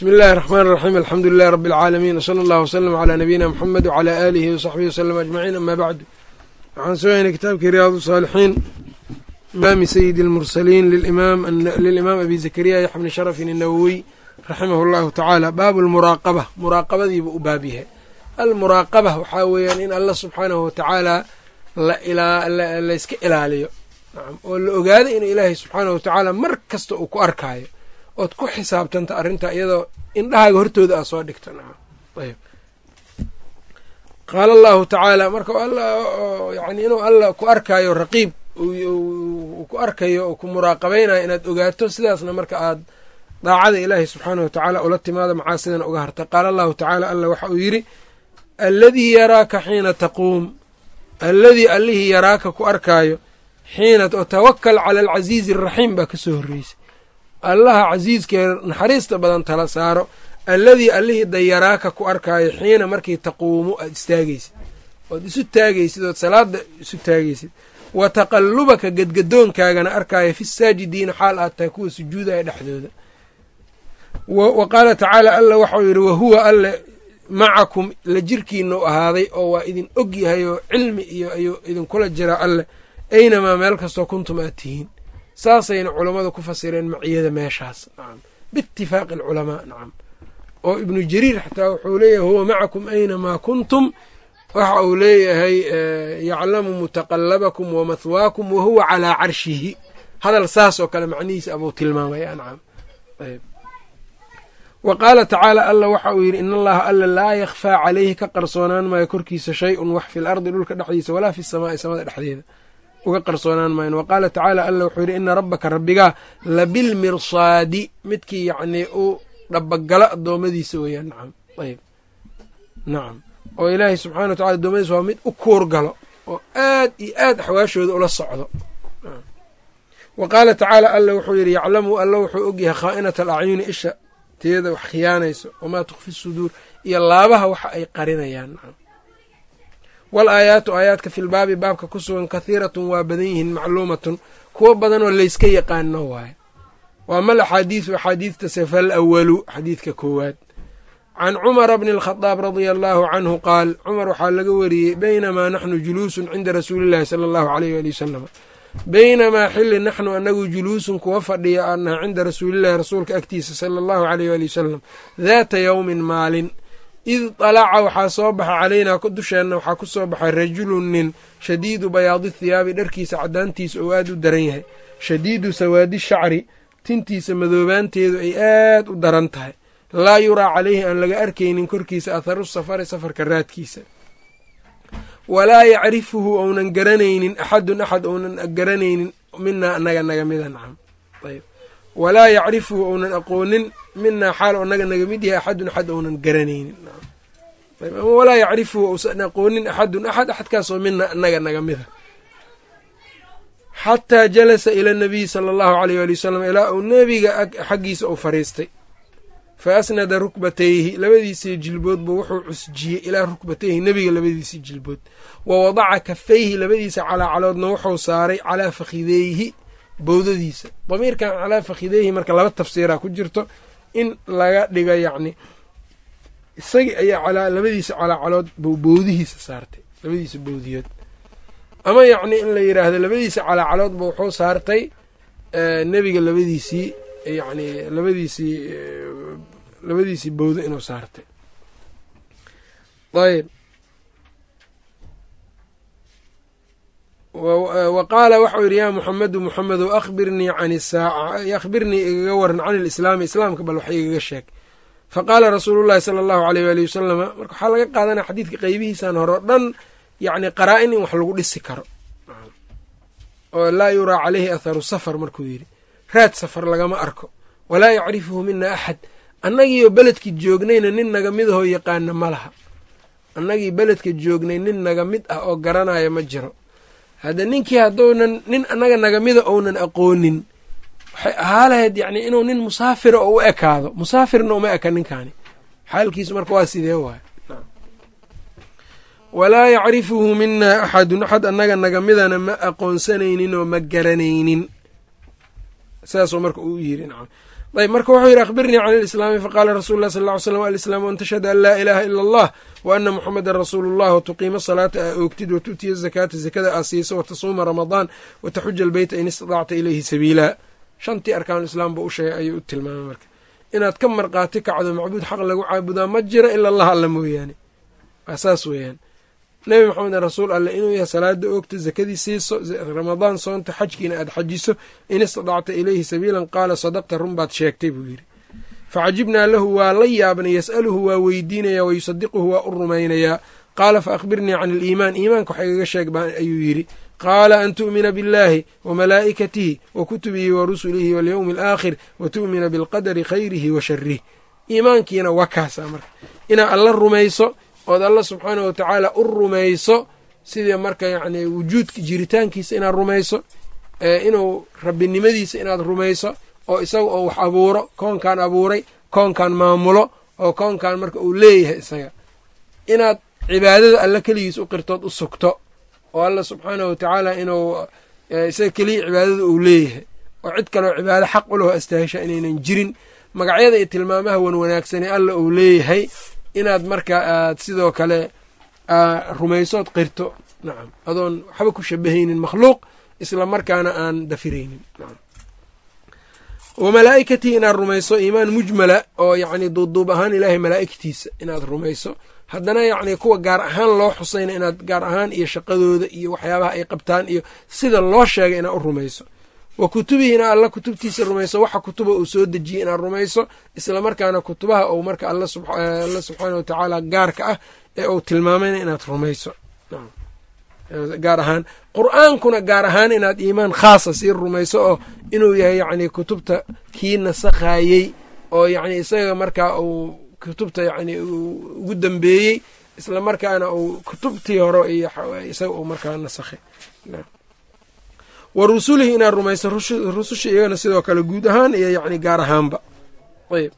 bismi illahi raxmaan raxiim alxamdu lilahi rabbi alcaalamiin wsala allahu wslama calaa nabiyina muxamed wcalaa aalihi wasaxbihi waslem ajmaciin ama bacdu waxaan soo haynay kitaabkii riyaad saalixiin. Imaami sayidi almursaliin lilimaam abi zakariya yaxya bni sharafin inawowiy raximahu llahu tacaala baabu lmuraaqaba muraaqabadiibu u baab yahay. Almuraaqaba waxaa weeyaan in allah subxaanahu watacaala layska ilaaliyo. Oo la ogaado inuu ilaahay subxaanahu watacaala mar kasta uu ku arkaayo ood ku xisaabtanta arrinta iyadoo indhahaaga hortooda aa soo dhigto ayb. Qaala allahu tacaala marka yani inuu alla ku arkaayo raqiib ku arkayo oo ku muraaqabaynayo inaad ogaato sidaasna marka aad daacada ilaahi subxaanahu watacaala ula timaado macaasidana uga harta? Qaala allahu tacaala alla waxa uu yidhi alladii yaraaka xiina taquum. Alladii allihii yaraaka ku arkaayo xiina tawakal cala alcasiizi araxiim baa ka soo horreysay allaha casiiskee naxariista badan tala saaro alladii allihii dayaraaka ku arkaayo xiina markii taquumu aad istaagaysid. Ood isu taagaysid ood salaada isu taagaysid. Wa taqallubaka gedgadoonkaagana arkaayo fi saajidiina xaal aad tahay kuwa sujuudaya dhexdooda. Wa qaala tacaala alla waxau yidhi wahuwa alle macakum la jirkiina u ahaaday oo waa idin og yahay oo cilmi iyo ayuu idinkula jira alle aynamaa meel kastoo kuntum aad tihiin saasayna culammadu ku fasireen maciyada meeshaas. Nacam biitifaaqi alculamaa nacam oo ibnu jariir xataa wuxuu leeyahay huwa macakum aynamaa kuntum? Waxa uu leeyahay yaclamu mutaqalabakum wa mahwaakum wa calaa carshihi. Hadal saas oo kale macnihiisa abuu tilmaamaya nacam ayb. Wa qaala tacaala alla waxa uu yidhi in allaha alla laa yakhfaa calayhi ka qarsoonaan maayo korkiisa shay-un wax fi lardi dhulka dhexdiisa walaa fi samaa'i samada dhexdeeda uga qarsoonaan maayan wa qaala tacaala alla wuxuu yidhi ina rabbaka rabbigaa labilmirsaadi. Midkii yacnii u dhabagalo addoommadiisa weeyaan. Nacam ayb nacam oo ilaahay subxana wa tacala adoomadiisa waa mid u kuur galo oo aad iyo aad axwaashooda ula socdo. Wa qaala tacaala alla wuxuu yidhi yaclamu alla wuxuu ogyahay khaa'inata alacyuni isha teeda wax khiyaanayso wamaa tukfi suduur iyo laabaha waxa ay qarinayaan. Nacam wal aayaatu aayaadka filbaabi baabka ku sugan kathiiratun waa badan yihiin macluumatun. Kuwo badanoo layska yaqaano waaye. Waa mal axaadiisu axaadiidtase fal awalu xadiidka koowaad. Can cumara bni alkhadaab radia allaahu canhu qaal cumar waxaa laga wariyey baynamaa naxnu juluusun cinda rasuulillahi sala allahu aleyh waali wasalam baynamaa xilli naxnu anagu juluusun kuwa fadhiya aannaha cinda rasuulillahi rasuulka agtiisa sala allahu aleyh waali wasalam daata yowmin maalin id dalaca waxaa soo baxa calaynaa dusheenna waxaa ku soo baxay rajulun nin shadiidu bayaadi thiyaabi dharkiisa caddaantiisa oo aad u daran yahay shadiidu sawaadi shacri tintiisa madoobaanteedu ay aad u daran tahay laa yuraa calayhi aan laga arkaynin korkiisa atharu safari safarka raadkiisa walaa yacrifuhu ounan garanaynin axadun axad ounan garanaynin minaa anaga naga mida nacam walaa yacrifuhu ounan aqoonin minaa xaal oo naga yahay axadun axad ounan garanaynin. Walaa yacrifuhu ousan aqoonin axadun axad axadkaasoo mina anaga naga mida xataa jalasa ila nabiyi sala allahu aleyh waali wasalam ilaa uu nebiga xaggiisa uu fariistay. Fa asnada rukbatayhi labadiisii jilboodba wuxuu cusjiyey ilaa rukbatayhi nebiga labadiisii jilbood. Wa wadaca kafayhi labadiisa calaacaloodna wuxuu saaray calaa fakhideyhi bowdadiisa. Damiirkan calaa fakhideyhi marka laba tafsiiraa ku jirto in laga dhigo yacni isagii ayaa labadiisa calaacalood bowdihiisa saartay labadiisa bowdiyood. Ama yacni in la yidhaahdo labadiisa calaacaloodba wuxuu saartay nebiga labadiisii yacni labadiisii labadiisii bowdo inuu saartay. Ayb wa qaala waxau yidhi yaa muxamedu muxamedow akhbirnii can isaaca akhbirnii igaga waran can ilislaami islaamka bal wax igaga sheeg. Fa qaala rasuulu llahi sala allahu aleyh waali wasalama marka waxaa laga qaadanaya xadiidka qeybihiisan hore o dhan yacni qaraa-in in wax lagu dhisi karo. Oo laa yuraa caleyhi atharu safar markuu yidhi raad safar lagama arko walaa yacrifuhu mina axad annagiioo beledki joognayna nin naga mid ahoo yaqaana ma laha annagii beledka joognay nin naga mid ah oo garanaya ma jiro hadda ninkii hadduunan nin annaga naga mida ounan aqoonin waxay ahaa lahayd yacni inuu nin musaafira oo u ekaado. Musaafirna uma eka ninkaani. Xaalkiisu marka waa sidee waay walaa yacrifuhu minaa axadun axad annaga naga midana ma aqoonsanaynin oo ma garanaynin. Saasuu marka uu nacam ayb marka wuxuu yidhi akhbirnii can alislaami faqaala rasulu lah sal ly slam alislaamu an tashhada an laa ilaaha ila allah wa ana muxamedan rasuulu llah watuqiima salaata aa oogtid watu'tiya zakaata zakada aa siiso watasuuma ramadaan wataxuja albeyta in istadacta ilayhi sabiila. Shantii arkaanu islaam buu u sheegay ayuu u tilmaamay marka. Inaad ka marqaati kacdo macbuud xaq lagu caabudaa ma jiro ila allah alla mooyaane. Waa saas weeyaan nebi maxameden rasuul alleh inuu yahay salaada oogta zakadii siiso ramadaan soonta xajkiina aad xajiso in istadacta ilayhi sabiilan qaala sadaqta run baad sheegtay buu yidhi. Facajibnaa lahu waa la yaabnay yas'aluhu waa weydiinayaa wayusadiquhu waa u rumaynayaa. Qaala fa akhbirnii can aliimaan iimaanka wax igaga sheeg baa ayuu yidhi. Qaala an tu'mina biاllaahi wa malaa'ikatihi wa kutubihi wa rusulihi walyowmi alaakhir wa tu'mina bilqadari khayrihi wa sharih iimaankiina waa kaasaa marka. Inaad alla rumayso ood alla subxaanah wa tacaala u rumayso sidii marka yacni wujuudka jiritaankiisa inaad rumayso inuu rabbinimadiisa inaad rumayso oo isaga oo wax abuuro koonkan abuuray koonkan maamulo oo koonkan marka uu leeyahay isaga. Inaad cibaadada alla keligiis u qirtood u sugto oo alla wa tacaala inuu isaga keliya cibaadada uu leeyahay. Oo cid kaleo cibaado xaq u leho astaahisha inaynan jirin. Magacyada iyo tilmaamaha wan wanaagsane alla uu leeyahay inaad marka aad sidoo kale rumaysood qirto. Nacam adoon waxba ku shabahaynin makhluuq isla markaana aan dafiraynin. Wa malaa'ikatii inaad rumayso iimaan mujmala oo yacni duubduub ahaan ilaahay malaa'igtiisa inaad rumayso. Haddana yacni kuwa gaar ahaan loo xusayna inaad gaar ahaan iyo shaqadooda iyo waxyaabaha ay qabtaan iyo sida loo sheegay inaad u rumayso wa kutubihi ina alla kutubtiisa rumayso waxa kutuba uu soo dejiyey inaad rumayso isla markaana kutubaha uu marka alla subxaana wa tacaala gaarka ah ee uu tilmaamayna inaad rumayso. Gaar ahaan qur'aankuna gaar ahaan inaad iimaan khaasa sii rumayso oo inuu yahay yacni kutubta kii nasakhayey oo yacni isaga markaa uu kutubta yacni ugu dambeeyey isla markaana uu kutubtii hore iyo isaga uu markaa nasakhay wa rusulihi inaad rumayso rususha iyagana sidoo kale guud ahaan iyo yacni gaar ahaanba. Ayb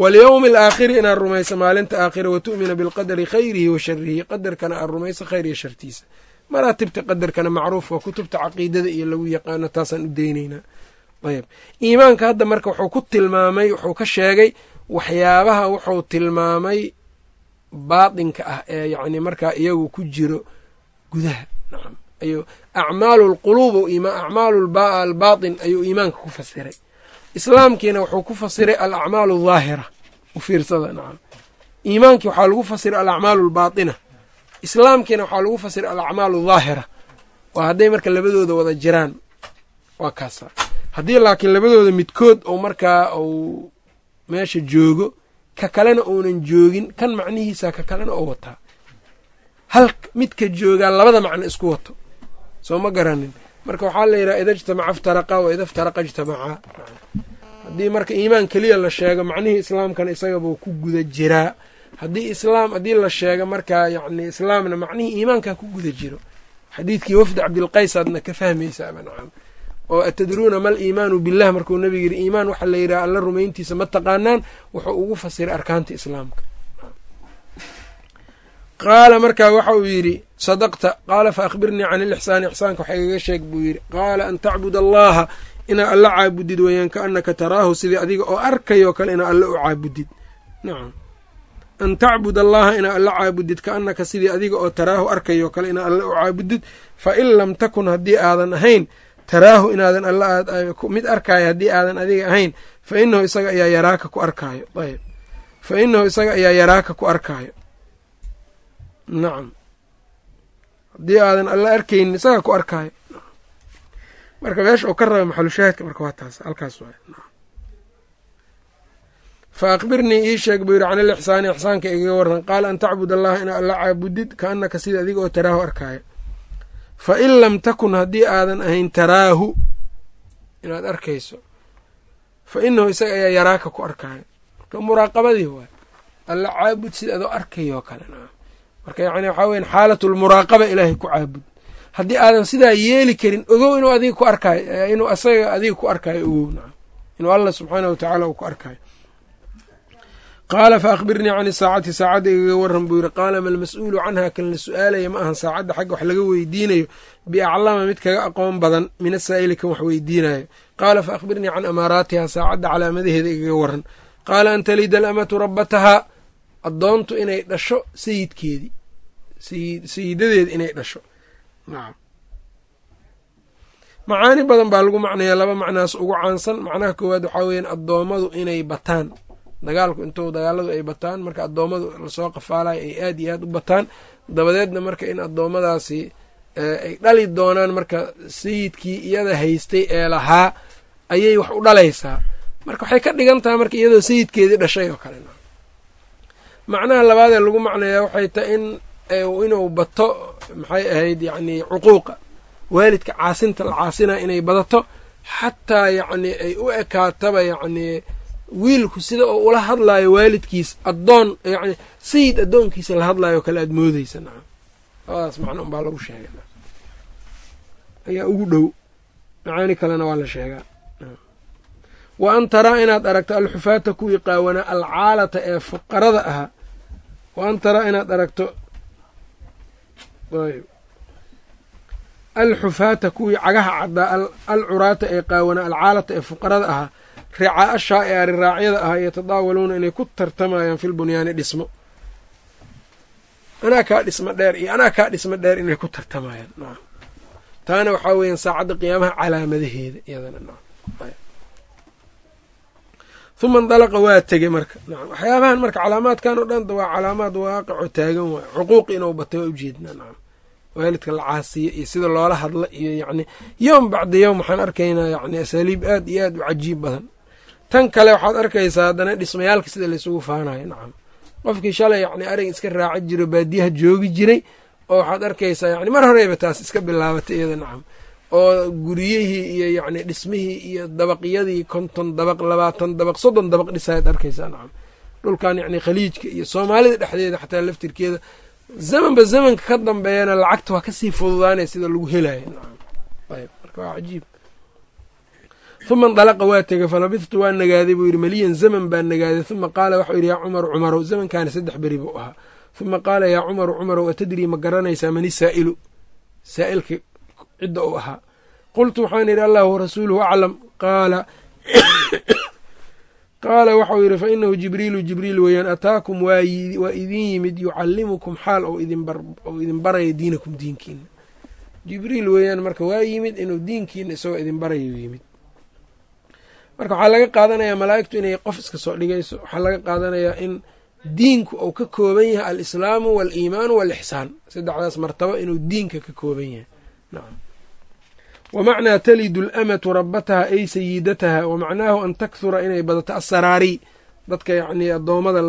walyowmi alaakhiri inaad rumayso maalinta aakhira wa tu'mina bilqadari khayrihi wa sharihi qadarkana aad rumayso khayr iyo shartiisa. Maraatibta qadarkana macruuf waa kutubta caqiidada iyo lagu yaqaano taasaan u deyneynaa ayb iimaanka hadda marka wuxuu ku tilmaamay wuxuu ka sheegay waxyaabaha wuxuu tilmaamay baatinka ah ee yacni markaa iyagu ku jiro gudaha acmaalu lquluub acmaalu albaatin ayuu iimaanka ku fasiray. Islaamkiina wuxuu ku fasiray alacmaalu daahira u fiirsada nacam. Iimaankii waxaa lagu fasiray alacmaalu albaatina. Islaamkiina waxaa lagu fasiray alacmaalu daahira waa hadday marka labadooda wada jiraan. Waa kaasa. Haddii laakiin labadooda midkood ou markaa uu meesha joogo ka kalena uunan joogin kan macnihiisa ka kalena oo wataa. Hal midka joogaa labada macno isku wato soo ma garanin. Marka waxaa la yidhaha ida ijtamaca iftaraqa wa ida iftaraqa ijtamacaa haddii marka iimaan keliya la sheego macnihii islaamkana isagabuu ku guda jiraa haddii islaam haddii la sheego markaa yacni islaamna macnihii iimaankaa ku guda jiro. Xadiidkii wafdi cabdilqays aadna ka fahmaysaaba nacam oo atadruuna mal iimaanu billah? Markuu nabiga yidhi iimaan waxaa la yidhaha alla rumayntiisa ma taqaanaan? Wuxuu ugu fasiray arkaanta islaamka qaala markaa waxa uu yidhi sadaqta. Qaala fa akhbirnii can ilixsaani ixsaanka waxa igaga sheeg buu yidhi qaala an tacbud allaha inaa alla caabudid weeyaan kaannaka taraahu sidii adiga oo arkayoo kale inaa alla u caabudid. Nacam an tacbud allaha inaa alla caabudid kaannaka sidii adiga oo taraahu arkayoo kale inaa alla u caabudid fa in lam takun haddii aadan ahayn taraahu inaadan alla mid arkaayo haddii aadan adiga ahayn fa inahu isaga ayaa yaraaka ku arkaayo. Ayb fa inahu isaga ayaa yaraaka ku arkaayo nacam haddii aadan alla arkaynin isaga ku arkaayo marka meesha uu ka raba maxalushaahidka marka waa taas halkaas waay fa akhbirnii ii sheeg buu yidhi can ilixsaani ixsaanka igaga waran qaala an tacbud allaha inaa alla caabudid kaannaka sida adiga oo taraahu arkaayo. Fa in lam takun haddii aadan ahayn taraahu inaad arkayso fa inahu isaga ayaa yaraaka ku arkaayo. Muraaqabadii waay alla caabud sida adoo arkayoo kale marka yacni waxaa xaalatu lmuraaqaba ilaahay ku caabud. Haddii aadan sidaa yeeli karin ogow inuu adiga ku arkaayo inuu asaga adiga ku arkaayo ogow nacam. Inuu allah subxaanah wa tacaala uu ku arkaayo qaala fa akhbirnii can isaacati saacadda igaga waran buu yidhi. Qaala ma almas-uulu canhaa? Kan la su'aalaya ma ahan saacadda xagga wax laga weydiinayo. Biaclama mid kaga aqoon badan min asaa'ili kan wax weydiinayo qaala fa akhbirnii can amaaraatiha saacadda calaamadaheeda igaga waran qaala an talida alamatu rabbatahaa addoontu inay dhasho sayidkeedii sayidadeeda inay dhasho. Nacam macaani badan baa lagu macnayaa laba macnaas ugu caansan. Macnaha koowaad waxaa weeyaan addoommadu inay bataan. Dagaalku intuu dagaaladu ay bataan marka addoommadu la soo qafaalayo ay aad iyo aad u bataan. Dabadeedna marka in addoommadaasi ay dhali doonaan marka sayidkii iyada haystay ee lahaa ayay wax u dhalaysaa. Marka waxay ka dhigan tahay marka iyadoo sayidkeedii dhashay oo kale macnaha labaadee lagu macnayaa waxay tahay in inuu bato maxay ahayd yacni cuquuqa. Waalidka caasinta la caasina inay badato xataa yacni ay u ekaataba yacnii wiilku sida oo ula hadlaayo waalidkiis addoon yani sayid addoonkiisa la hadlaayo kale aad moodeysa nacam labadaas macno unbaa lagu sheegay. Ayaa ugu dhow. Macaani kalena waa la sheegaa. Wa an taraa inaad aragto alxufaata kuwii qaawanaa alcaalata ee fuqarada ahaa wa an taraa inaad aragto. Alxufaata kuwii cagaha caddaa alcuraata ee qaawanaa alcaalata ee fuqarada ahaa ricaa ashaa ee ariraacyada ahaa yatadaawaluuna inay ku tartamayaan fil bunyaani dhismo. Anaa kaa dhismo dheer iyo anaa kaa dhismo dheer inay ku tartamayaan. Taana waxaa weeyaan saacadda qiyaamaha calaamadaheeda iyadana huma indalaqa waa tegey marka. Nacam waxyaabahan marka calaamaadkan oo dhan waa calaamaad waaqicoo taagan waay cuquuq inuu batay waa ujeednaa nacam waalidka la caasiyo iyo sida loola hadla iyo yacni yowm bacda yowm waxaan arkaynaa yacni asaaliib aad iyo aad u cajiib badan. Tan kale waxaad arkaysaa haddana dhismayaalka sida laysugu faanayo nacam qofkii shalay yacni arig iska raaci jiro baadiyaha joogi jiray oo waxaad arkaysaa yani mar horeyba taas iska bilaabatay iyada nacam oo guryihii iyo yacni dhismihii iyo dabaqyadii konton dabaq labaatan dabaq soddon dabaq dhisayaad arkaysaa nacam dhulkan yacni khaliijka iyo soomaalida dhexdeeda xataa laftirkeeda zamanba zamanka ka dambeeyana lacagta waa ka sii fududaanaya sida lagu helayo nacam ayb marka waa cajiib. Huma indalaqa waa tegey falabithtu waa nagaaday buu yidhi maliyan zaman baa nagaaday. Huma qaala waxau yidhi yaa cumaru cumarow zamankaana saddex beri buu ahaa. Huma qaala yaa cumaru cumarow atadrii ma garanaysaa mani saa'ilu? Saa'ilka cidda uu ahaa. Qultu waxaan yidhi allah warasuuluhu aclam. Qaala qaala waxau yidhi fa inahu jibriilu jibriil weeyaan ataakum waa idin yimid yucallimukum xaal ou idin baraya diinakum diinkiina jibriil weeyaan marka waa yimid inuu diinkiina isagoo idin barayu yimid. Marka waxaa laga qaadanayaa malaa'igtu inay qof iska soo dhigayso waxaa laga qaadanayaa in diinku uu ka kooban yahay alislaamu waaliimaanu waalixsaan saddexdaas martabo inuu diinka ka kooban yahay. Nacam wa macnaa talidu alamatu rabbataha ay sayidataha wa macnaahu an takhura inay badato assaraari dadka yacnii addoommada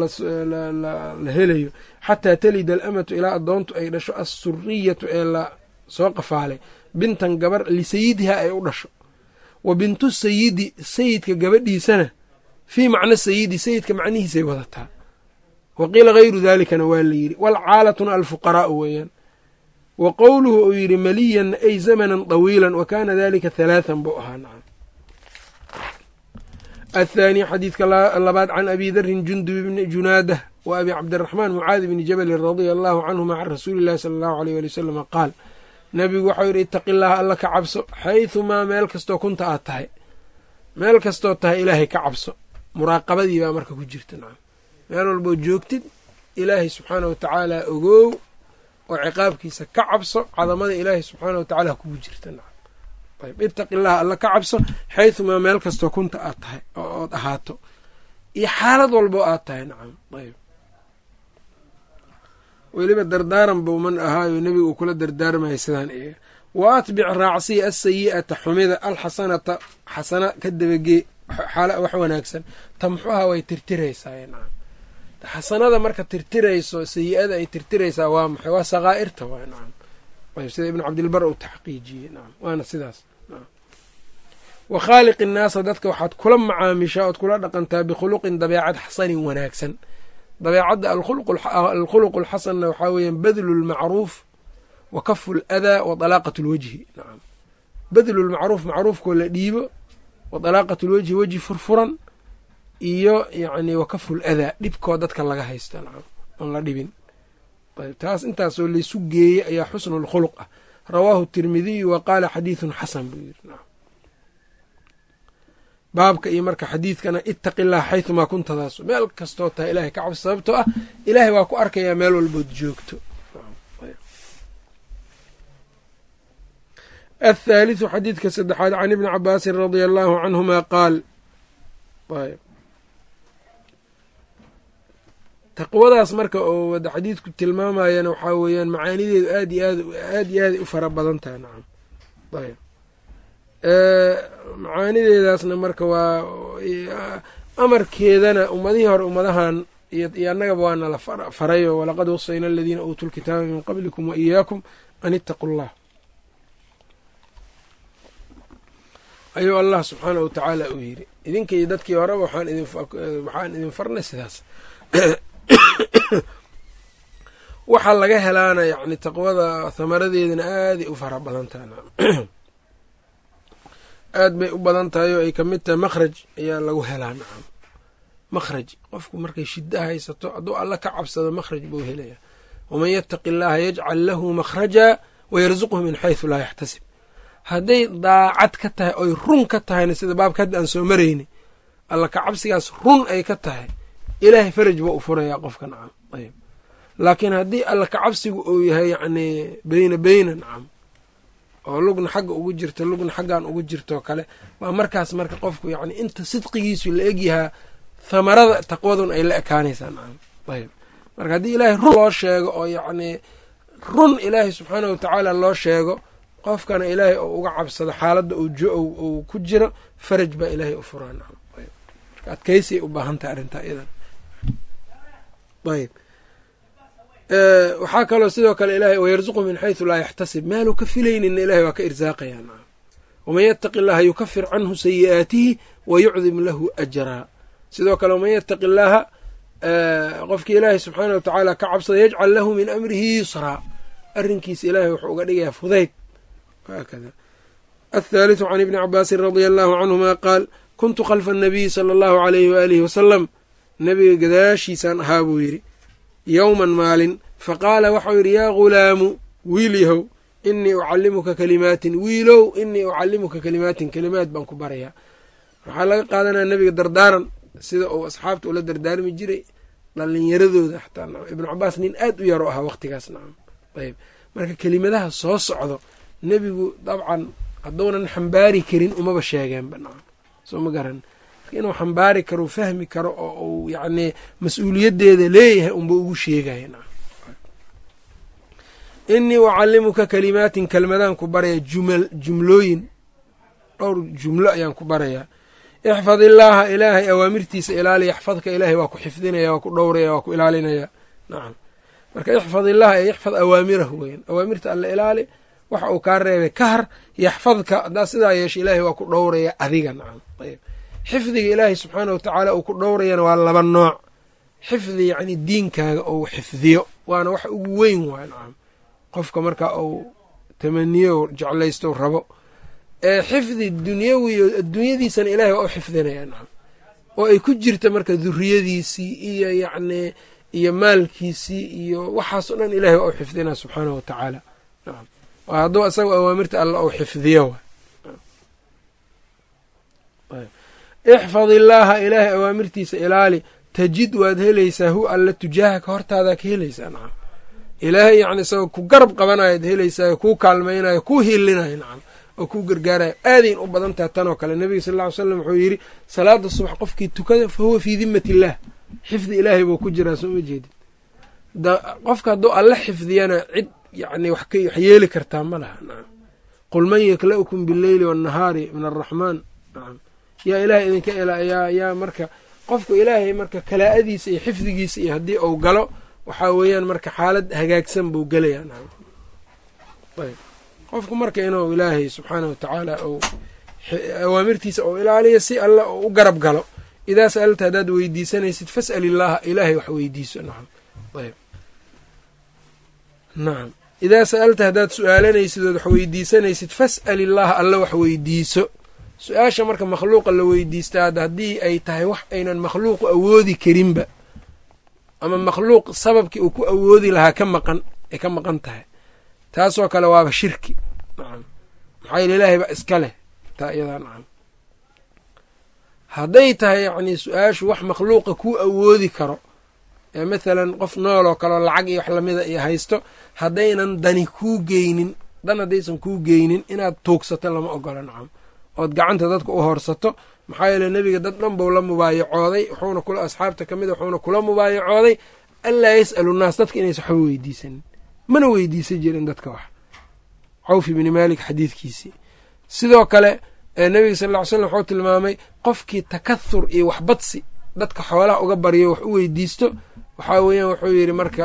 la helayo xataa talida alamatu ilaa addoontu ay dhasho assuriyatu ee la soo qafaalay bintan gabar lisayidiha ay u dhasho wa bintu sayidi sayidka gabadhiisana fii macna sayidi sayidka macnihiisay wadataa wa qiila hayru daalikana waa la yidhi walcaalatuna alfuqaraa'u weeyaan wa qowluhu uu yidhi maliyan ay zamanan طawiilan wa kaana dalika halaathan buu ahaa nacam. Athaani xadiidka labaad can abi darin jundub bni junaadah wa abi cabdiraxmaan mucaadi bni jabalin radia allahu canhuma can rasuuli illahi sala allahu aleyh wali wasalama qaal nabigu waxau yidhi itaqi llaaha alla ka cabso xaydumaa meel kastoo kunta aad tahay meel kastoo tahay ilaahay ka cabso muraaqabadii baa marka ku jirta nacam. Meel walboo joogtid ilaahay subxaana wa tacaala ogow oo ciqaabkiisa ka cabso cadamada ilaahay subxaana wa tacala kugu jirta. Nacam ayb itaqi llaha alla ka cabso xaydumaa meel kastoo kunta aad tahay oo ood ahaato iyo xaalad walboo aad tahay. Nacam ayb weliba dardaaran buu man ahaayo nebiga kula dardaarmaya sidaan iyaga wa atbic raacsiya asayi'ata xumida alxasanata xasana ka dabagee wax wanaagsan tamxuha way tirtiraysaa. Nacam xasanada marka tirtirayso sayi-ada ay tirtiraysaa waa maxay? Waa sakaa'irta waay nacam. Sida ibnu cabdilbar uu taxqiijiyey nacam. Waana sidaas wa khaaliq innaasa dadka waxaad kula macaamishaa ood kula dhaqantaa bikhuluqin dabeecad xasanin wanaagsan. Dabeecadda alkhuluq alxasanna waxaa weeyaan badlu lmacruuf wa kafu ladaa wa dalaaqat lwajhi nacam. Badlu lmacruuf macruufkoo la dhiibo wa dalaaqat lwajhi wejhi furfuran iyo yacni wakaful adaa dhibkoo dadka laga haysta oon la dhibin. Taas intaasoo laysu geeyey ayaa xusnulkhuluq ah. Rawaahu tirmidiyu wa qaala xadiidun xasan buu yiri baabka iyo marka xadiidkana ittaqi illaha xaydumaa kuntadaas meel kastoo tahay ilahay ka cabsi sababtoo ah ilaahay waa ku arkayaa meel walbood joogto. Athaalitثu xadiidka saddexaad can ibni cabaasin radia allahu canhuma qaal taqwadaas marka oo wada xadiidku tilmaamayana waxaa weeyaan macaanideedu aad iyo aad aad iyo aaday u fara badan tahay nacam ayb macaanideedaasna marka waa amarkeedana ummadihii hore ummadahan iyo annagaba waana la farayo walaqad wasayna aladiina uutuu lkitaaba min qablikum wa iyaakum an ittaqu llah ayuu allah subxaana wa tacaala uu yidhi. Idinka iyo dadkii horeba waxaan idin farnay sidaas waxaa laga helaana yani taqwada hamaradeedana aaday u fara badan tahay aad bay u badan tahay oo ay ka mid tahay makhraj ayaa lagu helaa nacam makhraj qofku markay shida haysato hadduu alla ka cabsado makhraj buu helaya waman yattaqi illaaha yajcal lahu makhraja wayarzuqhu min xaysu laa yaxtasib hadday daacad ka tahay oy run ka tahayna sida baabka hadda aan soo marayni alla ka cabsigaas run ay ka tahay ilaahay faraj buu u furayaa qofka nacam ayb laakiin haddii alla ka cabsigu uu yahay yacni beyna beyna nacam oo lugna xagga ugu jirto lugna xaggan ugu jirtoo kale waa markaas marka qofku yacni inta sidqigiisu la egyahaa thamarada taqwadun ay la ekaanaysaa nacam ayb marka haddii ilaahay run loo sheego oo yacni run ilaahay subxaana wa tacaala loo sheego qofkana ilaahay oo uga cabsado xaaladda uu ku jiro faraj baa ilaahay u furaa nacam adkaysiay u baahan arrintaa iyadan ayb waxaa kaloo sidoo kale ilahay wayarzuqu min xaysu laa yaxtasib meeluu ka filaynina ilahay waa ka irsaaqayaa waman yattaqi illaaha yukafir canhu sayi'aatihi wa yucdim lahu ajraa sidoo kale waman yattaqi illaaha qofkii ilaahay subxaana wa tacaala ka cabsada yajcal lahu min amrihi yusraa arrinkiisa ilaahay wuxuu uga dhigayaa fudayd haakada athaalitثu can ibni cabaasin radia allahu canhuma qaal kuntu khalfa annabiyi sala allahu alayhi waaalihi wasalam nebiga gadaashiisaan ahaa buu yidhi yowman maalin. Faqaala waxau yidhi yaa ghulaamu wiil yahow inii ucallimuka kalimaatin wiilow inii ucallimuka kalimaatin kelimaad baan ku barayaa. Waxaa laga qaadanaya nebiga dardaaran sida uu asxaabta ula dardaarmi jiray dhalinyaradooda xataa ibnu cabaas nin aad u yaro ahaa waqtigaas nacam ayb. Marka kelimadaha soo socdo nebigu dabcan hadduunan xambaari karin umaba sheegeenba nacam soo ma garan inuu xambaari karo fahmi karo oo uu yacnii mas'uuliyaddeeda leeyahay unba ugu sheegaya inii ucallimuka kalimaatin kelmadaan ku baraya jumal jumlooyin dhowr jumlo ayaan ku barayaa ixfad illaaha ilaahay awaamirtiisa ilaali yaxfadka ilaahay waa ku xifdinaya waa ku dhowraya waa ku ilaalinaya. Nacam marka ixfad illaha ee ixfad awaamirahu weyan awaamirta alla ilaali waxa uu kaa reebay ka har yaxfadka haddaa sidaa yeesha ilaahay waa ku dhowraya adiga. Nacam ayb xifdiga ilaahay subxaana wa tacaala uu ku dhowrayana waa laba nooc. Xifdi yacni diinkaaga ou xifdiyo waana wax ugu weyn waay nacam. Qofka marka uu tamaniyo jeclaysto rabo. Ee xifdi dunyawiyo adduunyadiisana ilahay waa u xifdinaya nacam. Oo ay ku jirta marka duriyadiisii iyo yacnii iyo maalkiisii iyo waxaasoo dhan ilahay waa u xifdinaya subxaana wa tacaala. Nacam. Hadduu isaga awaamirta alla ou xifdiyo ixfad illaaha ilaahay awaamirtiisa ilaali tajid waad helaysaa hu alla tujaahaka hortaadaa ka helaysaa nacam ilaahay yacni isagoo ku garab qabanayaad helaysaa kuu kaalmaynayo kuu hilinayo nacam oo kuu gargaarayo aadayn u badan taha tanoo kale nebiga sal ll ly slam wuxuu yidhi salaada subax qofkii tukada fa huwa fii dimmati illaah xifdi ilaahay buu ku jiraa soo ma jeedid qofka hadduu alla xifdiyana cid yacni wax yeeli kartaa ma laha nacam qul man yakla'ukum billeyli waannahaari min alraxmaan nacam yaa ilaahay idinka yaa yaa marka qofku ilaahay marka kalaa'adiisa iyo xifdigiisa iyo haddii uu galo waxaa weeyaan marka xaalad hagaagsan buu gelayaa qofku marka inuu ilaahay subxaana wa tacaala uu awaamirtiisa uu ilaaliyo si alla uu u garab galo idaa sa'alta haddaad weydiisanaysid fas'al illaaha ilaahay wax weydiiso. Nacam idaa sa'alta haddaad su'aalanaysid ood wax weydiisanaysid fas'al illaaha alla wax weydiiso su'aasha marka makhluuqa la weydiistaa haddii ay tahay wax aynan makhluuqu awoodi karinba ama makhluuq sababkii uu ku awoodi lahaa ka maqan ay ka maqan tahay. Taasoo kale waaba shirki. Nacam. Maxaa yeele ilaahay baa iska leh taa iyadaa nacam. Hadday tahay yacnii su'aashu wax makhluuqa kuu awoodi karo ee mathalan qof nool oo kaleo lacag iyo wax lamida iyo haysto haddaynan dani kuu geynin dan haddaysan kuu geynin inaad tuugsato lama ogola nacam ood gacanta dadka u horsato maxaa yeele nebiga dad dhan buu la mubaayacooday wuxuuna kula asxaabta ka mid wuxuuna kula mubaayacooday anlaa yas'alu nnaas dadka inaysa waxba weydiisanin mana weydiisan jirin dadka wax. Cawf ibni maalik xadiidkiisii sidoo kale nebiga sal ll ly slam wuxuu tilmaamay qofkii takahur iyo waxbadsi dadka xoolaha uga baryo wax u weydiisto waxaa weeyaan wuxuu yidhi marka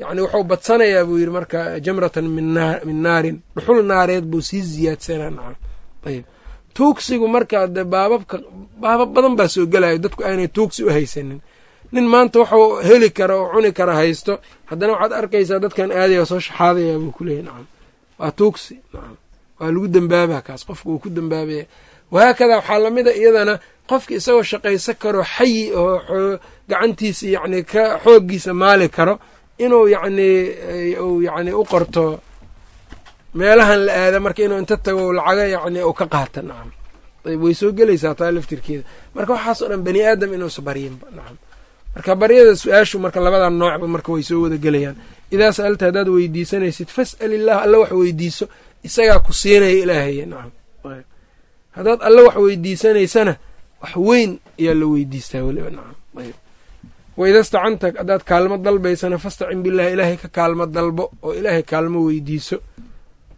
yani wuxuu badsanayaa buu yidhi marka jamratan min naarin. Dhuxul naareed buu sii ziyaadsanaa nacam. Ayb tuugsigu marka de baababka baabab badan baa soo gelayo dadku aanay tuugsi u haysanin. Nin maanta waxuu heli kara oo cuni kara haysto. Haddana waxaad arkaysaa dadkan aadaya soo shaxaadaya buu kuleeyahy nacam. Waa tuugsi nacam. Waa lagu dembaabaa kaas qofka uu ku dembaabaya wahaakada waxaa lamida iyadana qofki isagoo shaqaysan karo xayi oo gacantiisa yacni ka xooggiisa maali karo inuu yacni uu yacni u qorto meelahan la aada marka inuu inta tago lacaga yacni uu ka qaata nacam. Ayb way soo gelaysaa taa laftirkeeda. Marka waxaas oo dhan bani aadam inuusa baryanba nacam. Marka baryada su'aashu marka labada noocba marka way soo wada gelayaan. Idaa sa'alta haddaad weydiisanaysid fas'al illaah alla wax weydiiso isagaa ku siinaya ilaahaya nacam haddaad alla wax weydiisanaysana wax weyn ayaa la weydiistaa weliba nacam waida stacanta haddaad kaalmo dalbaysana fastacin billahi ilaahay ka kaalmo dalbo oo ilaahay kaalmo weydiiso.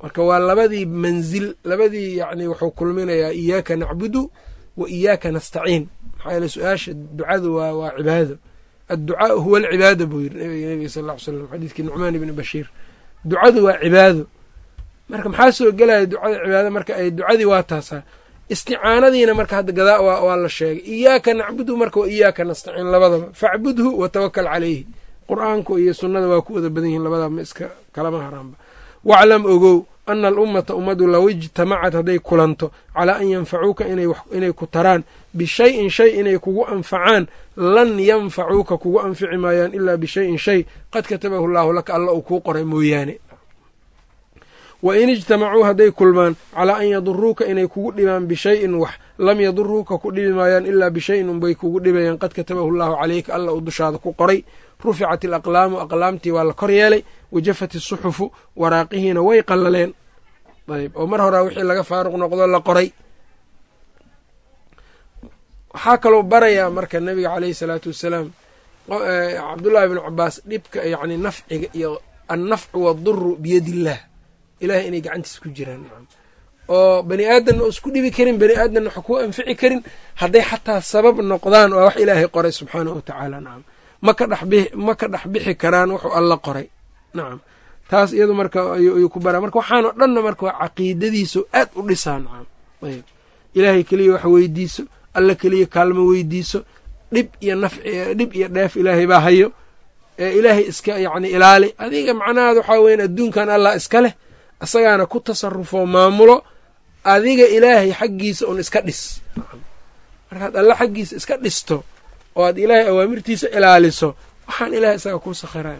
Marka waa labadii manzil labadii yacni wuxuu kulminayaa iyaaka nacbudu wa iyaaka nastaciin. Maxaa yeele su'aasha ducadu waa waa cibaado. Adducaau huwa alcibaada buu yiri nabiga sal ll slam xadiidkii nucmaan ibni bashiir. Ducadu waa cibaado. Marka maxaa soo gelaya ducada cibaado? Marka ay ducadii waa taasaa isticaanadiina marka hadda gadaa waa la sheegay. Iyaaka nacbudu marka wa iyaaka nastaciin labadaba. Facbudhu wa tawakal calayhi. Qur'aanku iyo sunnada waa ku wada badan yihiin labadaba ma iska kalama haraanba. Waclam ogow ana alummata ummaddu low ijtamacad hadday kulanto calaa an yanfacuuka inay ku taraan bishayin shay inay kugu anfacaan lan yanfacuuka kugu anfici maayaan ilaa bishayin shay. Qad katabahu llaahu laka alla uu kuu qoray mooyaane wa in ijtamacuu hadday kulmaan calaa an yaduruuka inay kugu dhibaan bishayin wax. Lam yaduruuka ku dhibi maayaan ilaa bishayin unbay kugu dhibayaan. Qad katabahu llaahu calayka alla uu dushaada ku qoray. Ruficat alaqlaamu aqlaamtii waa la kor yeelay. Wajafat isuxufu waraaqihiina way qallaleen. Ayb oo mar horaa wixii laga faaruq noqdo la qoray. Waxaa kaloo barayaa marka nabiga caleyhi salaatu wassalaam cabdullaahi bnu cabaas dhibka yacni nafciga iyo annafcu waaduru biyadillaah ilahay inay gacantiisa ku jiraan. Oo bani aadanna oo isku dhibi karin bani aadanna wax kuu anfici karin. Hadday xataa sabab noqdaan waa wax ilaahay qoray subxaanahu wa tacaala nacam ma ka dhex ma ka dhex bixi karaan wuxuu alla qoray. Nacam taas iyadu marka ayuu ku baraa. Marka waxaanoo dhanna marka waa caqiidadiisu aad u dhisaa nacam ayb ilaahay keliya wax weydiiso alla keliya kaalmo weydiiso dhib iyo nafci dhib iyo dheef ilaahay baa hayo. Ee ilaahay iska yacni ilaali. Adiga macnahaada waxaa weyan adduunkan allah iska leh isagaana ku tasarufoo maamulo adiga ilaahay xaggiisa un iska dhis. Markaad alla xaggiisa iska dhisto oo aad ilaahay awaamirtiisa ilaaliso waxaan ilahay isaga kuu sakhiraya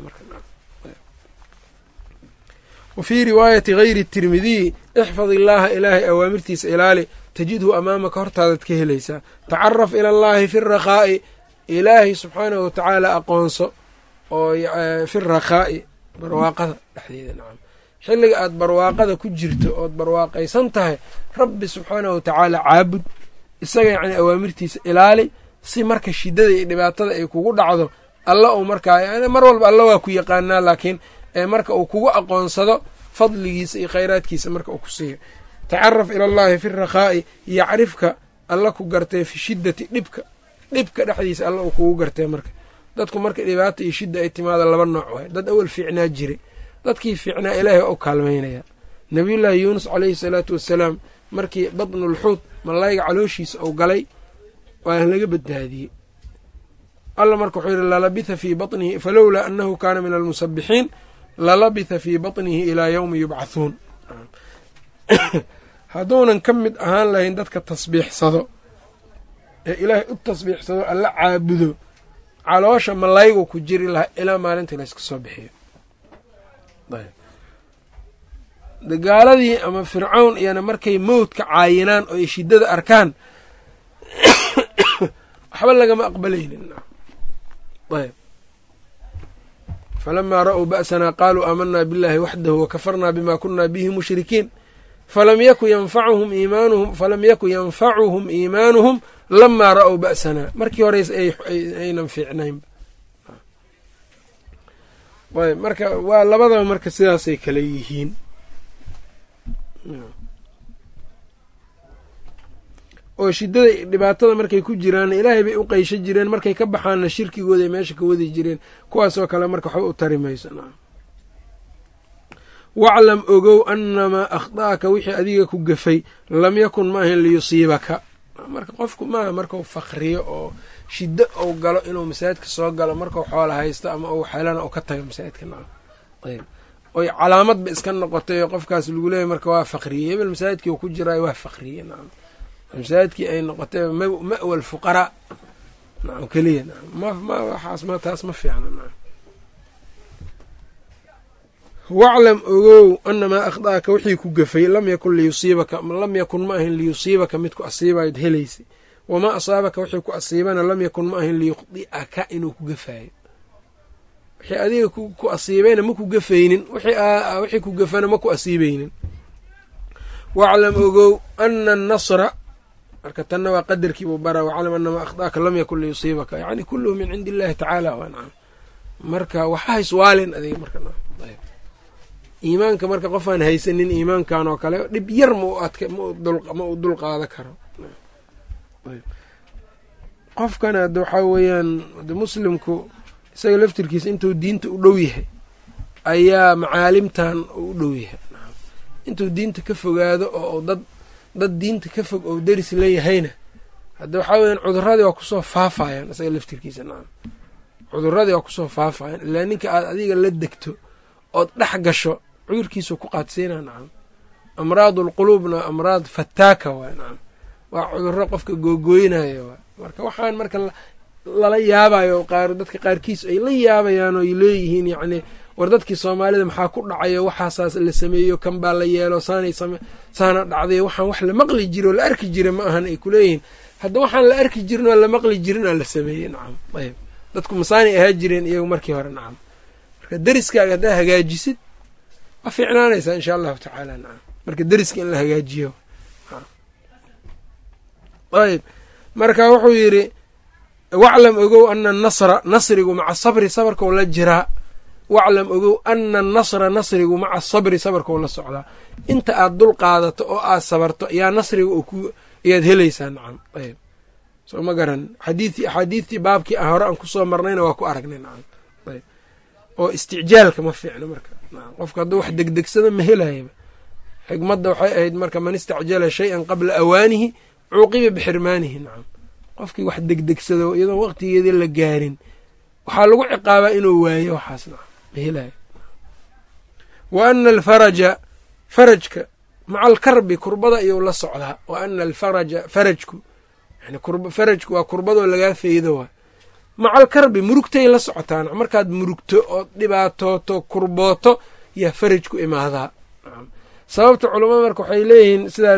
wa fii riwaayati hayri tirmidiyi ixfad illaaha ilaahay awaamirtiisa ilaali tajidhu amaamaka hortaadaad ka helaysaa tacaraf ila allaahi fi rakhaa'i ilaahay subxaanahu watacaala aqoonso oo fi rakhaa'i barwaaqada dhexdeeda nacam xilliga aad barwaaqada ku jirto ood barwaaqaysan tahay rabbi subxaanahu watacaala caabud. Isaga yacni awaamirtiisa ilaali si marka shiddada iyo dhibaatada ay kugu dhacdo alla uu markaa mar walba alla waa ku yaqaanaa laakiin marka uu kugu aqoonsado fadligiisa iyo khayraadkiisa marka uu ku siiyo. Tacaraf ila allahi fi rakhaa'i yacrifka alla ku gartee fi shiddati dhibka dhibka dhexdiisa alla uu kugu gartee marka. Dadku marka dhibaata iyo shidda ay timaada laba nooc waay. Dad awal fiicnaa jiray dadkii fiicnaa ilaahay u kaalmaynaya nabiyullaahi yuunus calayhi salaatu wassalaam markii badnulxuud mallayga calooshiisa uu galay waa laga badbaadiyey. Alla marka wuxuu yidhi lalabitha fii baطnihi falowlaa annahu kaana min almusabixiin lalabitha fii baطnihi ilaa yowmi yubcathuun. Hadduunan ka mid ahaan lahayn dadka tasbiixsado ee ilaahay u tasbiixsado alla caabudo caloosha malaygu ku jiri lahaa ilaa maalintii layska soo bixiyo dagaaladii ama fircawn iyana markay mowdka caayinaan oo ay shiddada arkaan waxba lagama aqbalaynin ayb. Falamaa ra'uu ba'sanaa qaaluu aamanaa biاllaahi waxdahu wakafarnaa bima kunaa bihi mushrikiin. Falam yaku yanfacuhum iimaanuhum falam yaku yanfacuhum iimaanuhum lamaa ra'uu ba'sanaa markii hore aynan fiicnayn ayb marka waa labadaba marka sidaasay kale yihiin. Oo shiddada dhibaatada markay ku jiraan ilaahay bay u qeysho jireen markay ka baxaanna shirkigooda meesha ka wadi jireen kuwaasoo kale marka waxba u tari mayso waclam ogow annamaa akhda'aka wixii adiga ku gafay lam yakun maahan liyusiibaka. Marka qofku maaha markau fakriyo oo shiddo ou galo inuu masaajidka soo galo markau xoola haysto ama uu xelana u ka tago masaajidka nacam. Ayb oy calaamadba iska noqotay oo qofkaas lagu leeyahy marka waa fakriyey hebel masaajidkii uu ku jiraayo waa fakriyey nacam. Masaajidkii ay noqotay ma'wa alfuqaraa nacam keliya nacam. Ma ma waxaas ma taas ma fiicna nacam. Waclam ogow anamaa akhda'aka wixii ku gafay lam yakun liyusiibaka lam yakun ma ahin liyusiibaka mid ku asiibayood helaysa wamaa asaabaka wixii ku asiibana lam yakun ma ahin liyukhdi'aka inuu ku gafaayo wixii adiga ku asiibayna ma ku gafaynin wixii ku gafana ma ku asiibaynin waclam ogow ana annasra marka tanna waa qadarkii buu bara waclam anamaa akhda'aka lam yakun liyusiibaka yacni kulluhu min cindi illahi tacaala wancam marka waxa iswaalin adiga marka iimaanka marka qofaan haysanin iimaankan oo kale dhib yar ma ma u karo qofkana ad waxaa weeyaan de muslimku isaga laftirkiisa intuu diinta u dhow yahay ayaa macaalimtan u dhow yahay. Intuu diinta ka fogaado oo dad dad diinta ka fog oo deris leeyahayna hadda waxaa weyaan cuduradii waa ku soo faafayaan isaga laftirkiisa nacam. Cuduradii waa ku soo faafayaan. Ilaa ninka aad adiga la degto ood dhex gasho cudurkiisuu ku qaadsiinaa nacam. Amraadu lquluubna amraad fataaka waay nacam waa cuduro qofka googooynaya marka waxaan marka lala yaabayo qaar dadka qaarkiis ay la yaabayaan oo ay leeyihiin yacni war dadkii soomaalida maxaa ku dhacayo waxaasaas la sameeyo kan baa la yeelo saanay saana dhacday waxaan wax la maqli jira oo la arki jira ma ahan ay kuleeyihiin hadda waxaan la arki jirin oo la maqli jirin la sameeyey nacam ayb dadku masaanay ahaa jireen iyagu markii hore nacam marka deriskaaga haddaa hagaajisid waa fiicnaanaysaa insha allahu tacaala nacam marka deriska in la hagaajiyo ayb. Marka wuxuu yidhi waclam ogow ana anasra nasrigu maca sabri sabarkau la jiraa waclam ogow ana anasra nasrigu maca sabri sabarkau la socdaa inta aad dul qaadato oo aad sabarto yaa nasriga ayaad helaysaa nacam. Ayb. Soo ma garan. Xadiiii axaadiistii baabkii ah hore aan ku soo marnayna waa ku aragnay nacam. Ayb. Oo isticjaalka ma fiicno marka. Qofka hadduu wax degdegsado ma helayaba xikmadda waxay ahayd marka man istacjala shay-an qabla awaanihi cuuqiba bixirmaanihi nacam. Qofkii wax degdegsado iyadoon waqtigeedii la gaarin waxaa lagu ciqaabaa inuu waayo waxaas nacam. Ma helayo. Wa ana alfaraja farajka maca alkarbi kurbada ayuu la socdaa. Wa ana alfaraja farajku yani farajku waa kurbadoo lagaa feydo waa. Maca alkarbi murugtay la socotaan markaad murugto ood dhibaatooto kurbooto yaa faraj ku imaadaa sababta culammada marka waxay leeyihiin sidaa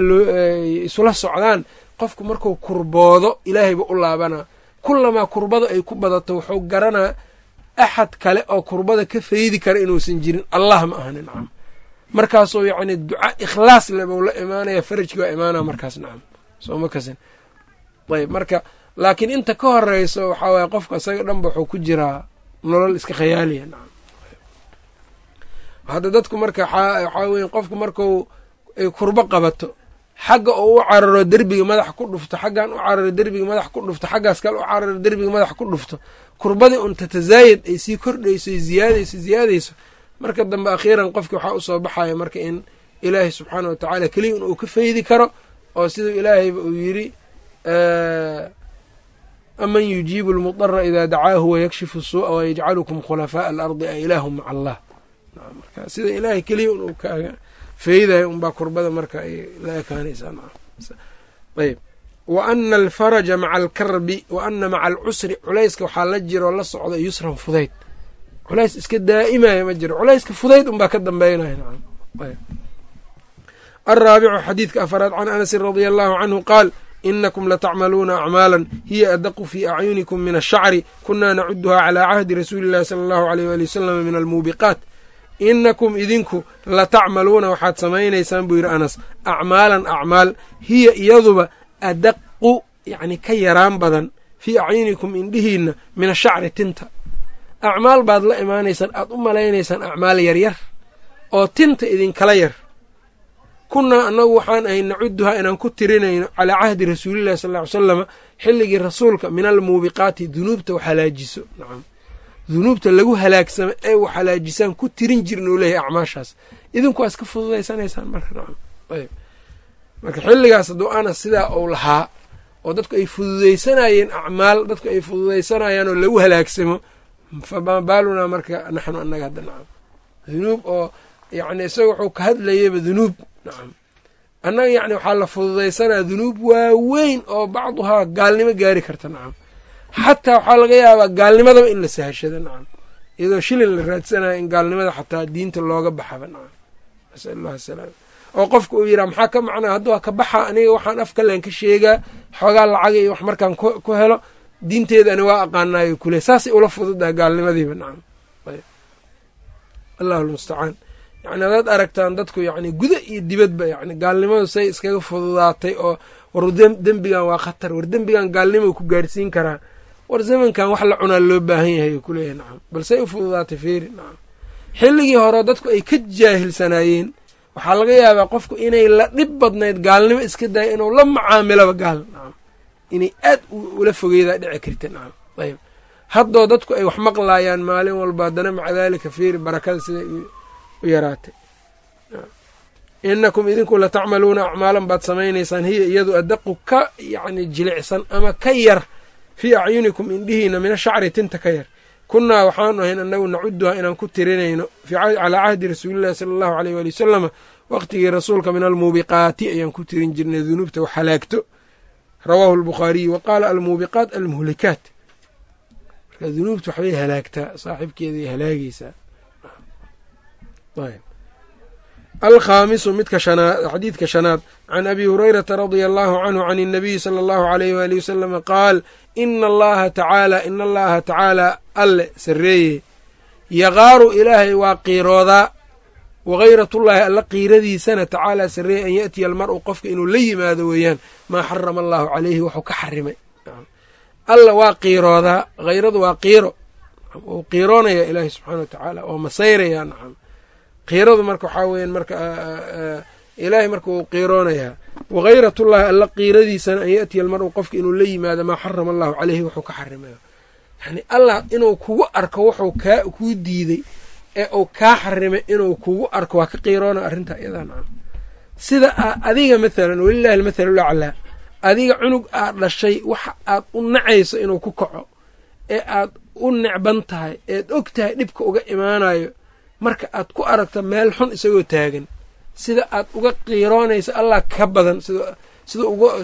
isula socdaan qofku marku kurboodo ilaahayba u laabanaa kulamaa kurbada ay ku badato wuxuu garanaa axad kale oo kurbada ka faydi kara inuusan jirin. Allah ma ahani nacam markaasoo yacni duca ikhlaas lebou la imaanaya farajki waa imaanaa markaas nacam sooma kasin? Ayb marka laakiin inta ka horeyso waxaa waye qofka isaga dhanba wuxuu ku jiraa nolol iska khayaaliya nacam hadda dadku marka waxaa weya qofku marku ay kurbo qabato xagga oo u cararo derbiga madax ku dhufto xaggan u cararo derbiga madax ku dhufto xaggaas kale u cararo derbiga madax ku dhufto. Kurbadii un tatazaayad ay sii kordhayso ziyaadayso ziyaadayso. Marka dambe akhiiran qofki waxaa u soo baxaya marka in ilaahay subxaana wa tacaala keliya in uu ka faydi karo oo siduu ilaahayba uu yidhi aman yujiibu almudara idaa dacaahu wayakshifu suu'a wayajcalukum khulafaaءa alardi a ilaahu maca allah. Sida ilaahay keliya in uu kaaga feydayo unbaa kurbada marka ay la ekaanaysaa ayb wa ana alfaraja maca alkarbi wa ana maca alcusri culayska waxaa la jiroo la socda yusran fudayd culays iska daa'imaya ma jiro culayska fudayd unbaa ka dambeynaya alraabicu xadiidka afaraad can anasin radia allahu canhu qaal inakum latacmaluuna acmaala hiya adaqu fii acyunikum min ashacri kunaa nacuduha calaa cahdi rasuuli illahi sala allahu aleyh waali wasalam min almuubiqaat inakum idinku latacmaluuna waxaad samaynaysaan buu yidhi anas. Acmaalan acmaal hiya iyaduba adaqu yacni ka yaraan badan fii acyunikum indhihiinna min ashacri tinta. Acmaal baad la imaanaysaan aad u malaynaysaan acmaal yaryar oo tinta idinkala yar. Kunnaa annagu waxaan ahay nacuduhaa inaan ku tirinayno calaa cahdi rasuulillahi sal ly salama xilligii rasuulka min almuubiqaati dunuubta wax halaajiso nacam dunuubta lagu halaagsamo ee wax halaajisaan ku tirin jirna u leeyahay acmaashaas. Idinku waa iska fududaysanaysaan marka nacam ayb marka xilligaas hadduu anas sidaa uu lahaa oo dadku ay fududaysanayeen acmaal dadku ay fududaysanayaan oo lagu halaagsamo famaa baalunaa marka naxnu annaga hadda nacam. Dunuub oo yacni isaga wuxuu ka hadlayaba dunuub nacam. Annaga yacni waxaa la fududaysanaya dunuub waaweyn oo bacduhaa gaalnimo gaari karta nacam xataa waxaa laga yaabaa gaalnimadaba in la sahashado nacam. Iyadoo shilin la raadsanayo in gaalnimada xataa diinta looga baxaba nacam. Nasal allah oo qofka uu yidhaha maxaa ka macnaa hadduu ka baxa aniga waxaan afkaleen ka sheegaa xoogaa lacaga iyo wax markaan ku helo diinteedani waa aqaanaayo kule. Saasay ula fududaha gaalnimadiiba nacam. Allahu lmustacaan yani hadaad aragtaan dadku yani guda iyo dibadba yani gaalnimadu say iskaga fududaatay oo war dembigan waa khatar. War dembigan gaalnimo ku gaarsiin karaa war zamankan wax la cunaa loo baahan yahay kuleeyahy nacam bal say u fududaatay feeri nacam xilligii hore dadku ay ka jaahilsanaayeen. Waxaa laga yaabaa qofku inay la dhib badnayd gaalnimo iska daya inuu la macaamilaba gaal nacam inay aad ula fogeydaa dhici karta nacam ayb haddoo dadku ay wax maqlaayaan maalin walba haddana maca daalika feeri barakada siday u yaraatay. Inakum idinku latacmaluuna acmaalan baad samaynaysaan hiya iyadu adaqu ka yacni jilicsan ama ka yar fii acyunikum indhihiina min ashacri tinta ka yar. Kunnaa waxaanu ahayn annagu nacuduha inaan ku tirinayno calaa cahdi rasuulillahi sala allahu aleyh waali wasalama waqtigii rasuulka min almuubiqaati ayaan ku tirin jirnay dunuubta wax halaagto. Rawaahu albukhaariyu wa qaala almuubiqaat almuhlikaat. Marka dunuubta waxbay halaagtaa saaxibkeeday halaagaysaa alkhaamisu midka shanaad xadiidka shanaad can abi hurayrata radia allahu canhu can innabiyi sala allahu alayh waali wasalama qaal ina allaha tacaala ina allaha tacaala alle sarreeye yaqaaru ilaahay waa qiiroodaa wakayratullaahi alla qiiradiisana tacaala sarreeye an yaatiya almar'u qofka inuu la yimaado weeyaan maa xarama allaahu calayhi waxuu ka xarimay alla waa qiiroodaa hayradu waa qiiro wuu qiiroonaya ilaahay subxana wa tacaala oo masayraya nacam qiiradu marka waxaa weeyaan marka ilaahay marka wuu qiiroonayaa. Wagayratullaahi alla qiiradiisana an yaأtiya almar'u qofka inuu la yimaado maa xarama allahu caleyhi wuxuu ka xarimayo yani allah inuu kugu arko wuxuu kaa kuu diiday ee uu kaa xarimay inuu kugu arko waa ka qiiroona arrintaa iyadaa nacam. Sida adiga mathalan walilahi almathalu laclaa adiga cunug aad dhashay waxa aad u nacayso inuu ku kaco ee aad u necban tahay eed og tahay dhibka uga imaanayo marka aad ku aragto meel xun isagoo taagan sida aad uga qiiroonayso allah ka badan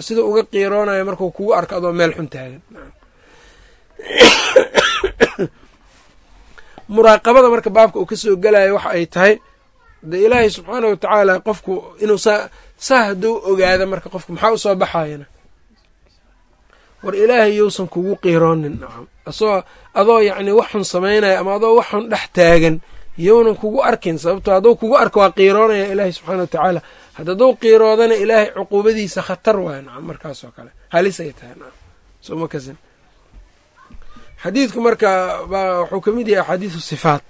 sida uga qiiroonayo markuu kugu arko adoo meel xun taagan. Muraaqabada marka baabka uu ka soo gelayo waxa ay tahay de ilaahay subxaana wa tacaala qofku inuu saa saa hadduu ogaado marka qofku maxaa u soo baxayana? War ilaahay yousan kugu qiiroonin nacam asagoo adoo yacni wax xun samaynaya ama adoo wax xun dhex taagan yownan kugu arkin sababto hadduu kugu arko waa qiiroonaya ilaahay subxaana wa tacaala. Hadduu qiiroodana ilaahay cuquubadiisa khatar waaya nacam markaas oo kale. Halisay tahay nacam. Soma kasin. Xadiidku marka wuxuu ka mid yahay axaadiisu sifaat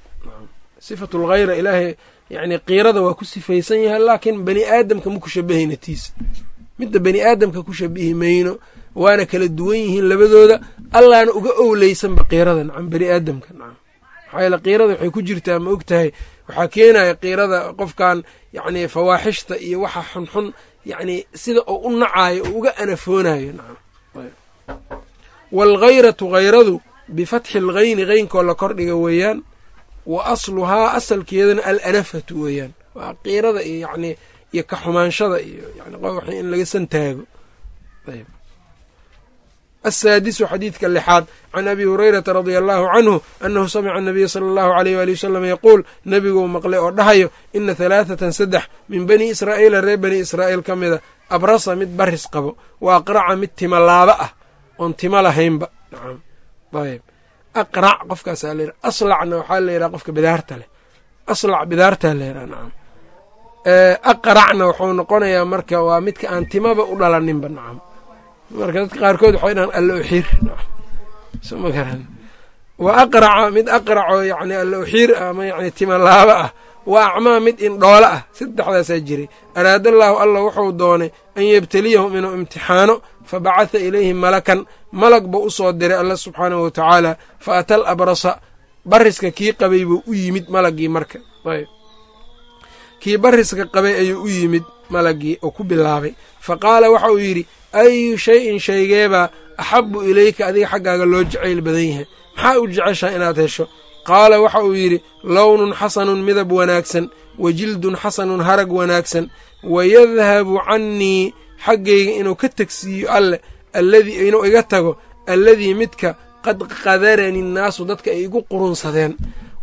sifatu lghayra ilaahay yani qiirada waa ku sifaysan yahay laakiin bani aadamka ma ku shabahayna tiisa midda bani aadamka ku shabihi mayno waana kala duwan yihiin labadooda. Allaana uga owleysanba qiirada nacam bani aadamka nacam maxaa yeele qiirada waxay ku jirtaa ma og tahay waxaa keenaya qiirada qofkan yacni fawaaxishta iyo waxa xunxun yacni sida uu u nacaayo oo uga anafoonayo. Waalghayratu hayradu bifatxi alghayni qeynkoo la kordhiga weeyaan wa asluhaa asalkeedana alanafatu weeyaan. Waa qiirada iyo yacni iyo ka xumaanshada iyo yani wax in laga santaago asaadisu xadiidka lixaad can abi hurayrata radia allahu canhu annahu samica anabiya sala allahu aleyh waali wasalam yaquul nebiguu maqlay oo dhahayo ina halaathatan saddex min bani israa'iila reer bani israa'iil ka mida abrasa mid baris qabo wa aqraca mid tima laaba ah oon timo lahaynba nacam ayb aqrac qofkaasaa la yidhaha aslacna waxaa la yidhaha qofka bidaarta leh aslac bidaartaa la yidhaha nacam aqracna wuxuu noqonayaa marka waa midka aan timaba u dhalaninba nacam marka dadka qaarkood waxay dhahaan alla uxiir garan wa aqraca mid aqracoo yani alla ah ama yani tima laaba ah. Wa acmaa mid indhoole ah. Saddexdaasaa jiray araadallaahu alla wuxuu doonay an yebteliyahum inuu imtixaano fa bacatha ilayhim malakan. Malag buu u soo diray alla subxaanahu wa tacaala fa atal abrasa. Bariska kii qabay buu u yimid malagii marka. Ayb. Kii bariska qabay ayuu u yimid malagii oo ku bilaabay. Fa qaala waxa uu yidhi ayu shay-in shaygeebaa axabu ilayka adiga xaggaaga loo jacayl badan yahay. Maxaa u jeceshaha inaad hesho? Qaala waxa uu yidhi lownun xasanun midab wanaagsan wa jildun xasanun harag wanaagsan wa yadhabu cannii xaggayga inuu ka tegsiiyo alle alladii inuu iga tago alladii midka qad qadarani nnaasu dadka ay igu qurunsadeen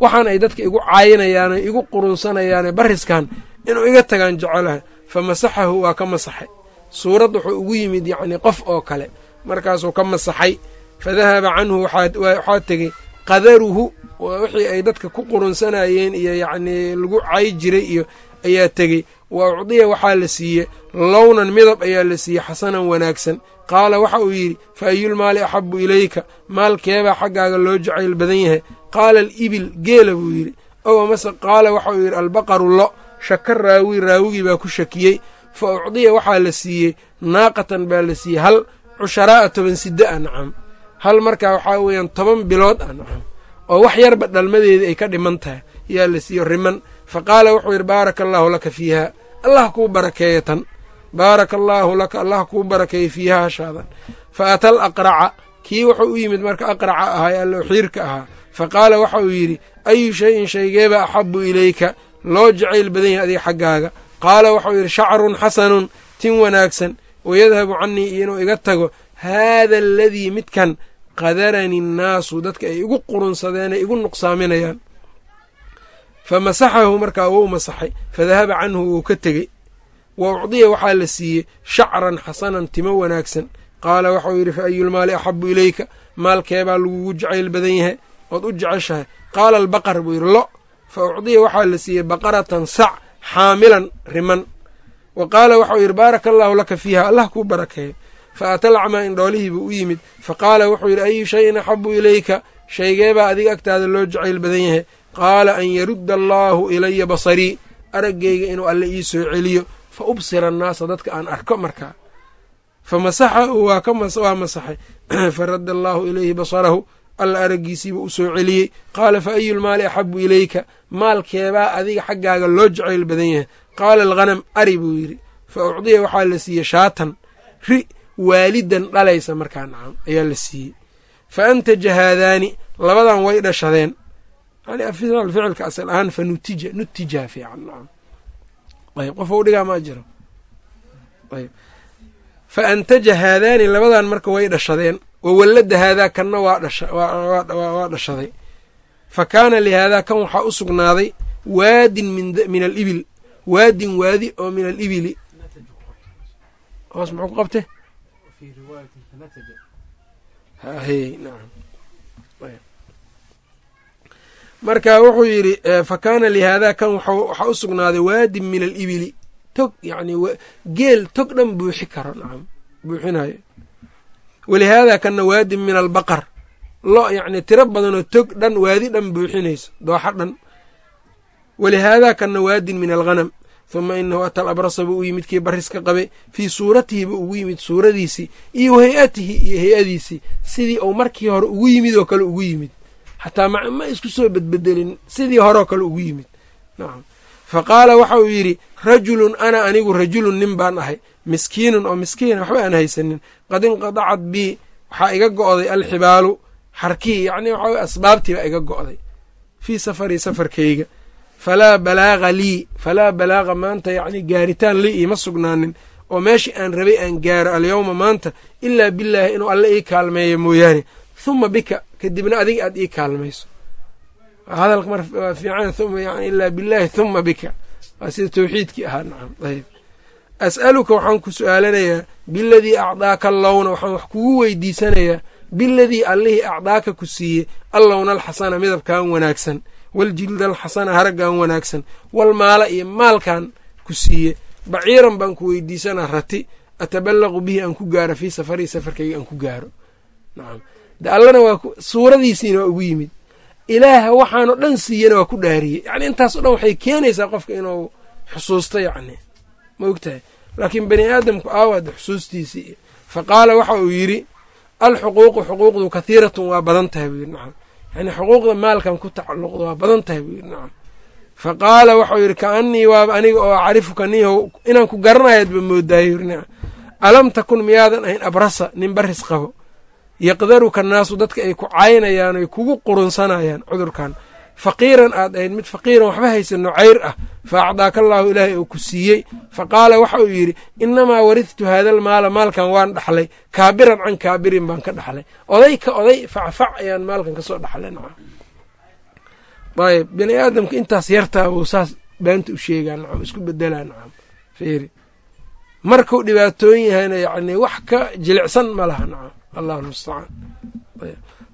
waxaan ay dadka igu caayinayaano igu qurunsanayaane bariskan inuu iga tagaan jecelaha fa masaxahu waa ka masaxay. Suurad wuxuu ugu yimid yacnii qof oo kale. Markaasuu ka masaxay fa dahaba canhu waxaa tegey qadaruhu wixii ay dadka ku qurunsanayeen iyo yacnii lagu cay jiray iyo ayaa tegey. Wa ucdiya waxaa la siiye lownan midab ayaa la siiyey xasanan wanaagsan. Qaala waxa uu yidhi fa ayulmaali axabu ilayka? Maalkeebaa xaggaaga loo jacayl badan yahay. Qaala alibil geela buu yidhi. Ow amase qaala waxa uu yidhi albaqaru lo shaka raawi raawigii baa ku shakiyey fa ucdiya waxaa la siiyey naaqatan baa la siiyey hal cusharaa'a toban sidda ah nacam. Hal markaa waxaa weeyaan toban bilood ah nacam. Oo wax yarba dhalmadeedii ay ka dhiman tahay yaa la siiyo riman. Fa qaala wuxuu yidhi baaraka allaahu laka fiiha. Allah kuu barakeeya tan. Baaraka allaahu laka allah kuu barakeeya fiiha hashaadan fa atal aqraca. Kii wuxuu u yimid marka aqraca ahaa ee allo xiirka ahaa. Fa qaala waxa uu yidhi ayu shayin shaygeeba axabu ilayka loo jacayl badan yahay adiga xaggaaga. Qaala waxau yidhi shacrun xasanun tin wanaagsan wayadhabu cannii iyo inuu iga tago haada aladii midkan qadarani nnaasu dadka ay igu qurunsadeen ay igu nuqsaaminayaan. Fa masaxahu markaa wou masaxay fadahaba canhu wuu ka tegey. Wa ucdiya waxaa la siiyey shacran xasanan timo wanaagsan. Qaala waxau yidhi fa ayulmaali axabu ilayka? Maalkeebaa lagugu jacayl badan yahay ood u jeceshahay. Qaala albaqar buu yidhi lo fa ucdiya waxaa la siiyey baqaratan sac xaamilan riman. Wa qaala waxau yidhi baaraka allaahu laka fiiha allah kuu barakeeyo fa atalacmaa indhoolihiibuu u yimid. Fa qaala wuxuu yidhi ayu shayin axabu ilayka? Shaygeebaa adiga agtaada loo jacayl badan yahay. Qaala an yarudda allaahu ilaya basarii araggayga inuu alle ii soo celiyo. Fa ubsira annaasa dadka aan arko markaa. Fa masaxahu waa masaxay. Fa radda allaahu ilayhi basarahu alla araggiisiibuu u soo celiyey. Qaala fa ayulmaali axabu ilayka? Maalkeebaa adiga xaggaaga loo jacayl badan yahay. Qaala alghanam ari buu yidhi. Fa ucdiya waxaa la siiyey shaatan. Ri waalidan dhalaysa markaa nacam ayaa la siiyey. Fa antaja haadaani labadan way dhashadeen. Ficilka asal ahaan fa nutija nutija fiican ayb qof u dhigaa maa jiro. Ayb fa antaja haadaani labadan marka way dhashadeen wawallada haadaa kanna waa dhashaday. Fa kaana lihaadaa kan waxaa u sugnaaday waadin min alibil. Waadin waadi oo min alibili. Hoos muxuu ku qabte marka wuxuu yidhi fa kaana lihaadaa kan waxaa u sugnaaday waadin min alibili. Tog yani geel tog dhan buuxi karo nacam buuxinayo walihaadaa kanna waadin min albaqar lo yacni tiro badanoo tog dhan waadi dhan buuxinayso dooxo dhan walihaadaa kanna waadin min alghanam huma inahu atal abrasa buu u yimid kii bariska qabay fii suuratihi buu ugu yimid suuradiisii iyo hay'atihi iyo hay'adiisii sidii uu markii hore ugu yimid oo kale ugu yimid xataa ma isku soo bedbedelin sidii horeoo kale ugu yimid nacam fa qaala waxa uu yidhi rajulun ana anigu rajulun nin baan ahay miskiinun oo miskiina waxba aan haysanin. Qad inqadacad bii waxaa iga go'day alxibaalu xarkii yacni waxaa asbaabtii baa iga go'day fii safarii safarkayga. Falaa balaaga lii falaa balaaga maanta yacni gaaritaan lii iima sugnaanin oo meeshii aan rabay aan gaaro alyowma maanta ilaa billaahi inuu alle ii kaalmeeyo mooyaane. Huma bika kadibna adiga aad ii kaalmayso waa fiican uma yani ilaa billaahi huma bika. Waa sida tawxiidkii ahaa nacam ayb as'aluka waxaan ku su'aalanayaa biladii acdaaka allowna waxaan wax kugu weydiisanayaa biladii allihii acdaaka ku siiyey allowna alxasana midabkan wanaagsan waljilda alxasana haraggan wanaagsan walmaala iyo maalkan ku siiye baciiran baan ku weydiisanaa rati ataballaqu bihi aan ku gaaro fii safarii safarkayga aan ku gaaro. Nacam. De allana waa suuradiisiina waa ugu yimid ilaaha waxaanoo dhan siiyana waa ku dhaariyey. Yacni intaasoo dhan waxay keenaysaa qofka inuu xusuusto yacni ma ogtahay? Laakiin bani aadamku aawaad xusuustiisii. Fa qaala waxa uu yidhi alxuquuqu xuquuqdu kathiiratun waa badan tahay buu yidhi. Nacam. Yani xuquuqda maalkan ku tacalluqda waa badan tahay buu yidhi. Nacam. Fa qaala waxau yidhi kaanii waaba aniga oo acrifuka niyahow inaan ku garanayaadba moodaayo alam takun miyaadan ahayn abrasa nin baris qabo yaqdaruka naasu dadka ay ku caynayaan oy kugu qurunsanayaan cudurkan. Faqiiran aad ahayd mid faqiiran waxba haysano cayr ah. Fa acdaaka allaahu ilaahay oo ku siiyey. Fa qaala waxa uu yidhi inamaa waridtu haadal maala maalkan waan dhaxlay. Kaabiran can kaabirin baan ka dhaxlay. Oday ka oday facfac ayaan maalkan ka soo dhaxlay nacam. Ayb bini aadamka intaas yartaa buu saas beenta u sheegaa nacam isku bedelaa nacam. Fiiri. Markuu dhibaatooyin yahayna yacni wax ka jilicsan ma laha nacam allahu mustacaan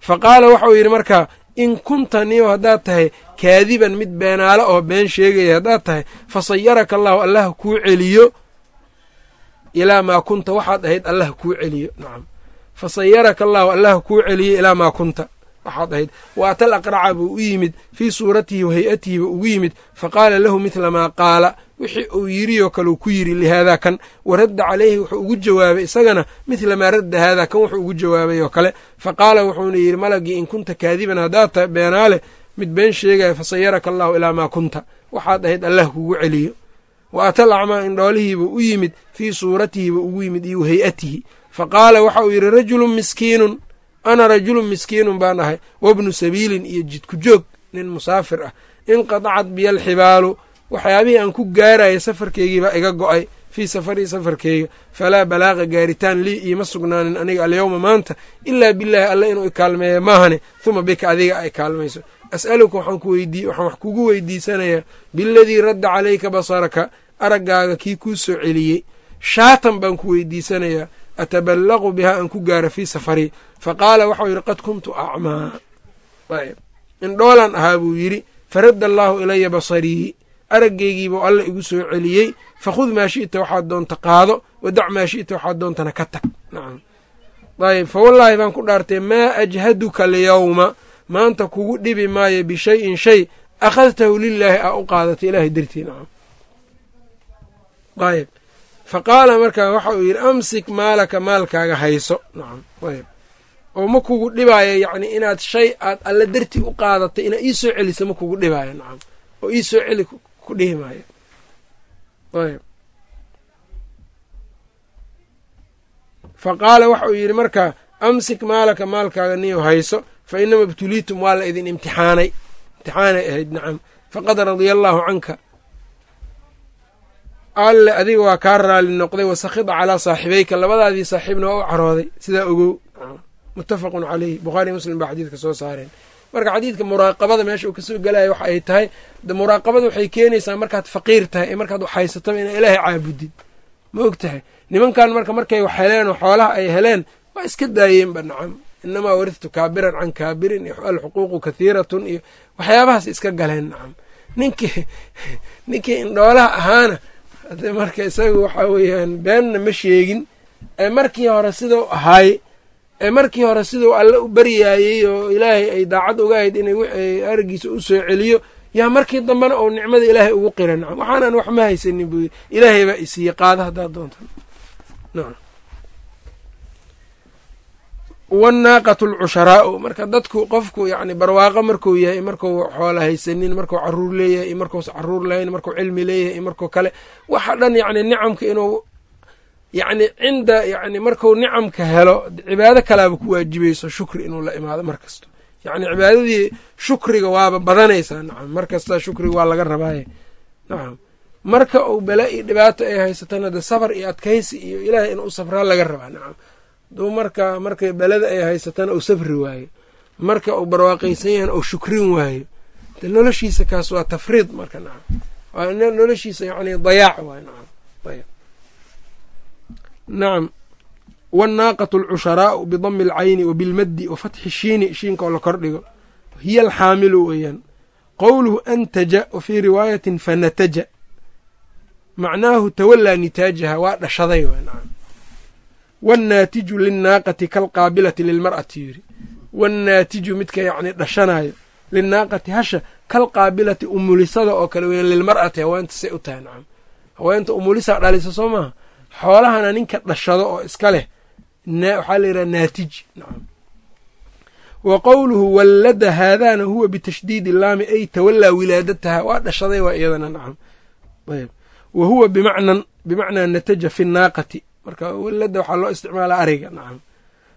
fa qaala waxauu yidhi markaa in kunta niyo haddaad tahay kaadiban mid beenaalo oo been sheegaya haddaad tahay fa sayaraka allahu allah kuu celiyo ilaa maa kunta. Waxaad ahayd allah kuu celiyo. Nacam fa sayaraka allahu allah kuu celiyo ilaa maa kunta waxaad ahayd wa atal aqraca buu u yimid fii suuratihi wa hay'atihi buu ugu yimid fa qaala lahu midla maa qaala. Wixii uu yidhi oo kale uu ku yidhi lihaadaa kan wa radda calayhi wuxuu ugu jawaabay isagana midla maa radda haadaa kan wuxuu ugu jawaabay oo kale. Fa qaala wuxuuna yidhi malagii in kunta kaadiban haddaad tahay beenaale mid been sheegaya fa sayaraka allahu ilaa maa kunta. Waxaad ahayd allah kugu celiyo. Wa atal acmaa indhoolihiibuu u yimid fii suuratihiibuu ugu yimid iyo hay'atihi. Fa qaala waxa uu yidhi rajulun miskiinun ana rajulun miskiinun baan ahay wabnu sabiilin iyo jidku joog nin musaafir ah. Inqadacad biya alxibaalu waxyaabihii aan ku gaaraya safarkeygiibaa iga go'ay fii safarii safarkeyga falaa balaaqa gaaritaan lii iima sugnaanin aniga alyowma maanta ilaa bilaahi alla inuu ikaalmeeya maahane huma bika adiga ay kaalmayso. As'aluka waxaan wax kugu weydiisanayaa biladii radda calayka basaraka araggaaga kii kuu soo celiyey. Shaatan baan ku weydiisanayaa ataballaqu bihaa aan ku gaaro fii safarii fa qaala waxau yidhi qad kuntu acmaa. Indhoolan ahaa buu yidhi faradda allaahu ilaya basarii araggeygiibuu alla igu soo celiyey fakhud maa shi'ta waxaad doonta qaado wadac maa shi'ta waxaad doontana ka tag. Nacam. Ayb fa wallaahi baan ku dhaartay maa ajhaduka alyawma maanta kugu dhibi maayo bishayin shay akhadtahu lilaahi aa u qaadatay ilaahay dartii. Nacam. Ayb fa qaala markaa waxa uu yidhi amsik maalaka maalkaaga hayso. Nacam. Ayb oo ma kugu dhibaayo yacni inaad shay aad alla dartii u qaadatay inaad ii soo celiso ma kugu dhibaayo nacam. oo ii soo celi ku dhihi maayo. Ayb. Fa qaala waxa uu yidhi markaa amsik maalaka maalkaaga niyo hayso fa inama ibtuliitum waa la idin imtixaanay. Imtixaanay ahayd nacam. Faqad radia allaahu canka. Alle adiga waa kaa raali noqday wasakhida calaa saaxibayka labadaadii saaxiibna waa u carooday sidaa ogow muttafaqun caleyh bukhaari muslim baa xadiidka soo saareen. Marka xadiidka muraaqabada meesha uu ka soo gelaya waxa ay tahay muraaqabada waxay keenaysaa markaad faqiir tahay ee markaad wax haysataba inaa ilaahay caabudid ma og tahay? Nimankan marka markay wax heleen oo xoolaha ay heleen waa iska daayeenba nacam inamaa waridtu kaabiran can kaabirin iyo alxuquuqu kathiiratun iyo waxyaabahaas iska galeen nacam ninkii ninkii indhoolaha ahaana marka isaga waxaa weeyaan beenna ma sheegin ee markii hore sidau ahaay markii hore siduu alle u baryaayey oo ilaahay ay daacad uga ahayd inay aragiisa u soo celiyo yaa markii dambena ou nicmada ilaahay ugu qira nacam waxaanan wax ma haysanin buu yiri ilaahay baa isiiye qaada haddaad doonta wanaaqatu alcusharaau marka dadku qofku yacni barwaaqo markuu yahay markuu xoola haysanin markuu carruur leeyahay iyo markuus carruur lahayn markuu cilmi leeyahay iyo markuu kale waxa dhan yacni nicamka inuu yacni cinda yacni marku nicamka helo cibaado kalaaba ku waajibayso shukri inuu la imaado mar kasto. Yacni cibaadadii shukriga waaba badanaysaa nacam mar kasta shukriga waa laga rabaaye. Nacam marka uu bala iyo dhibaato ay haysatana de safar iyo adkaysi iyo ilaahay inuu safraa laga rabaa nacam. Aduu marka markay belada ay haysatana uu safri waayo. Marka uu barwaaqaysan yahana uu shukrin waayo. De noloshiisa kaas waa tafriid marka nacam. Noloshiisa yani dayaac waay nacam nacam wanaaqatu alcusharaau bidami alcayni wa bilmaddi wa fatxi shiini shiinka oo la kordhigo. Hiya alxaamilu weeyaan. Qowluhu antaja wa fii riwaayatin fanataja macnaahu tawallaa nitaajaha waa dhashaday wannaatiju linnaaqati kalqaabilati lilmar'ati yiri. Wannaatiju midka yacni dhashanayo linaaqati hasha kalqaabilati umulisada oo kale weya lilmar'ati haweenta say u tahay haweenta umulisa dhalisa soo maaha? Xoolahana ninka dhashado oo iska leh waxaa la yidhaha naatij nacam wa qowluhu wallada haadaana huwa bitashdiidi laami ay tawallaa wilaadataha. Waa dhashaday waa iyadana nacam ayb. Wa huwa bimacnan bimacnaa nataja fi nnaaqati marka wallada waxaa loo isticmaalaa ariga nacam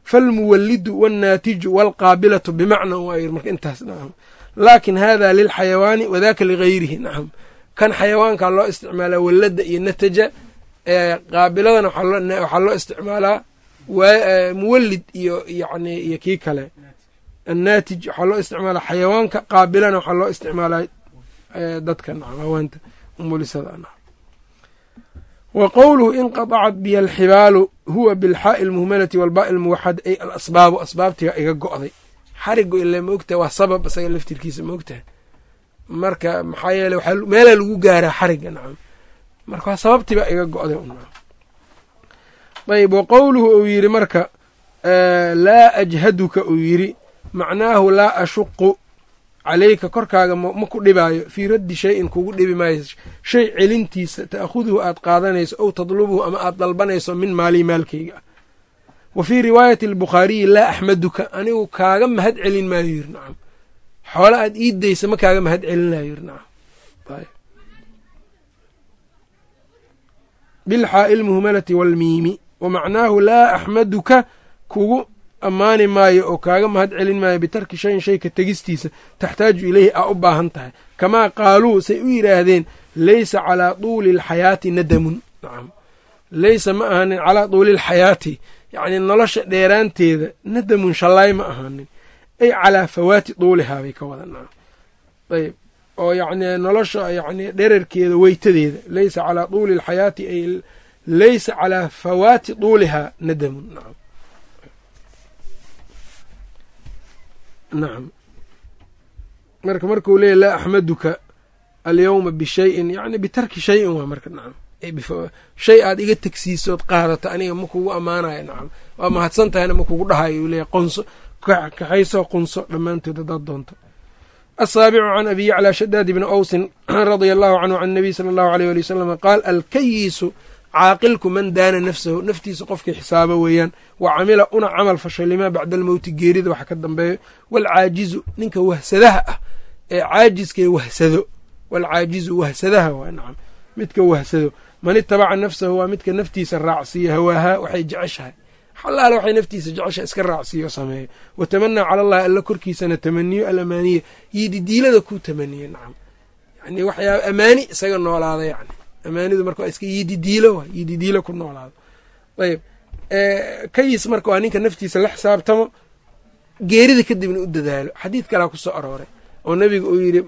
falmuwallidu wاnnaatiju wاlqaabilatu bimacnan waa yir marka intaas nacam laakin hada lilxayawaani wadaka ligayrihi nacam kan xayawaankaa loo isticmaalaa wallada iyo nataja qaabiladana waxaa loo isticmaalaa muwalid iyo yani iyo kii kale. Annaatij waxaa loo isticmaalaa xayawaanka qaabilana waxaa loo isticmaalaa dadka nacam haweenta umulisada wa qowluhu inqadacat biha alxibaalu huwa bilxaa'i almuhmalati walbaa'i almuwaxad ay alasbaabu asbaabtiga iga go'day. Xarigu ile ma ogtahay waa sabab isaga laftirkiisa ma ogtahay. Marka maxaa yeele meelaa lagu gaaraa xariga nacam marka waa sababtiiba iga go'day ayb wa qowluhu uu yidhi marka laa ajhaduka uu yidhi macnaahu laa ashuqu calayka korkaaga ma ku dhibaayo fii raddi shayin kugu dhibi maayo shay celintiisa ta'khuduhu aad qaadanayso ow tadlubuhu ama aad dalbanayso min maalii maalkayga. Wa fii riwaayati albukhaariyi laa axmaduka anigu kaaga mahad celin maayo yiri nacam xoole aad ii daysa ma kaaga mahad celinayo yiri nacam bilxaa'i almuhmalati waalmiimi wa macnaahu laa axmaduka kugu ammaani maayo oo kaaga mahad celin maayo bitarki shayin shayka tegistiisa taxtaaju ileyhi aa u baahan tahay. Kamaa qaaluu say u yidhaahdeen laysa calaa tuuli alxayaati nadamun. Laysa ma ahanin calaa tuuli alxayaati yacnii nolosha dheeraanteeda nadamun shallaay ma ahaanin. Ay calaa fawaati tuulihaa bay ka wada nacam ayb oo yacni nolosha yacni dherarkeeda weytadeeda laysa calaa tuuli alxayaati ay laysa calaa fawaati tuulihaa nadamun nacam nacam marka markuu leeyahy laa axmaduka alyawma bishayin yacni bitarki shayin waa marka nacam shay aad iga tegsiisood qaadato aniga ma kugu ammaanayo nacam waa mahadsan tahayna ma kugu dhahayo uu leeyahy qonso kaxaysoo qunso dhammaantood haddaad doonto asaabicu can abi yaclaa shadaad ibni awsin radia allahu canhu can nabiy sala allahu aleyh ali wasalama qaal alkayisu caaqilku man daana nafsahu naftiisa qofkii xisaabo weeyaan wa camila una camal fashay limaa bacda almowti geerida waxa ka dambeeyo waalcaajizu ninka wahsadaha ah ee caajiskee wahsado waalcaajizu wahsadaha waa nacam midka wahsado man itabaca nafsahu waa midka naftiisa raacsiiyo hawaahaa waxay jeceshahay xalaale waxay naftiisa jecesha iska raacsiiyo sameeyo. Wa tamanaa cala allahi alla korkiisana tamaniyo alamaaniya yididiilada ku tamaniye nacam. Yani waxyaaba amaani isaga noolaada yani amaanidu marka waa iska yididiilo waay yididiilo ku noolaado ayb kayis marka waa ninka naftiisa la xisaabtamo geerida kadibna u dadaalo. Xadiid kalaa ku soo arooray oo nebiga uu yidhi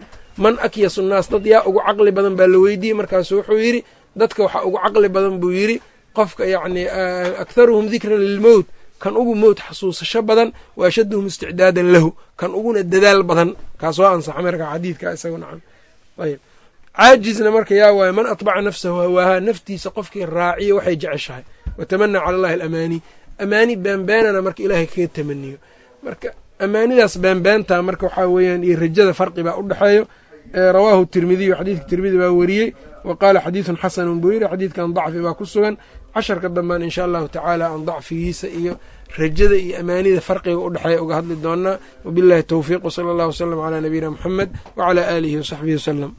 man akyasu nnaas dad yaa ugu caqli badan baa la weydiiyey. Markaasu wuxuu yidhi dadka waxaa ugu caqli badan buu yidhi qofka yacni aktharuhum dikran lilmowt kan ugu mowt xasuusasho badan wa ashaduhum isticdaadan lahu kan uguna dadaal badan kaas waa ansaxa marka xadiidka isaga nacam. Ayb caajizna marka yaa waaye man atbaca nafsahu hawaahaa naftiisa qofkii raaciyo waxay jeceshahay. Watamanaa cala allahi alamaani. Amaani beenbeenana marka ilaahay kaga tamaniyo marka amaanidaas beenbeenta marka waxaa weeyaan iyo rajada farqi baa u dhexeeyo rawaahu tirmidiyu xadiidka tirmidi baa weriyey wa qaala xadiidun xasanun buu yidhi xadiidkan dacfi baa ku sugan casharka dambaan insha allahu tacaala aan dacfigiisa iyo rajada iyo amaanida farqiga u dhexeeya uga hadli doonaa wabillahi towfiiq wsala allahu wasalam calaa nabiyina muxamed wacalaa aalihi wasaxbihi wasalam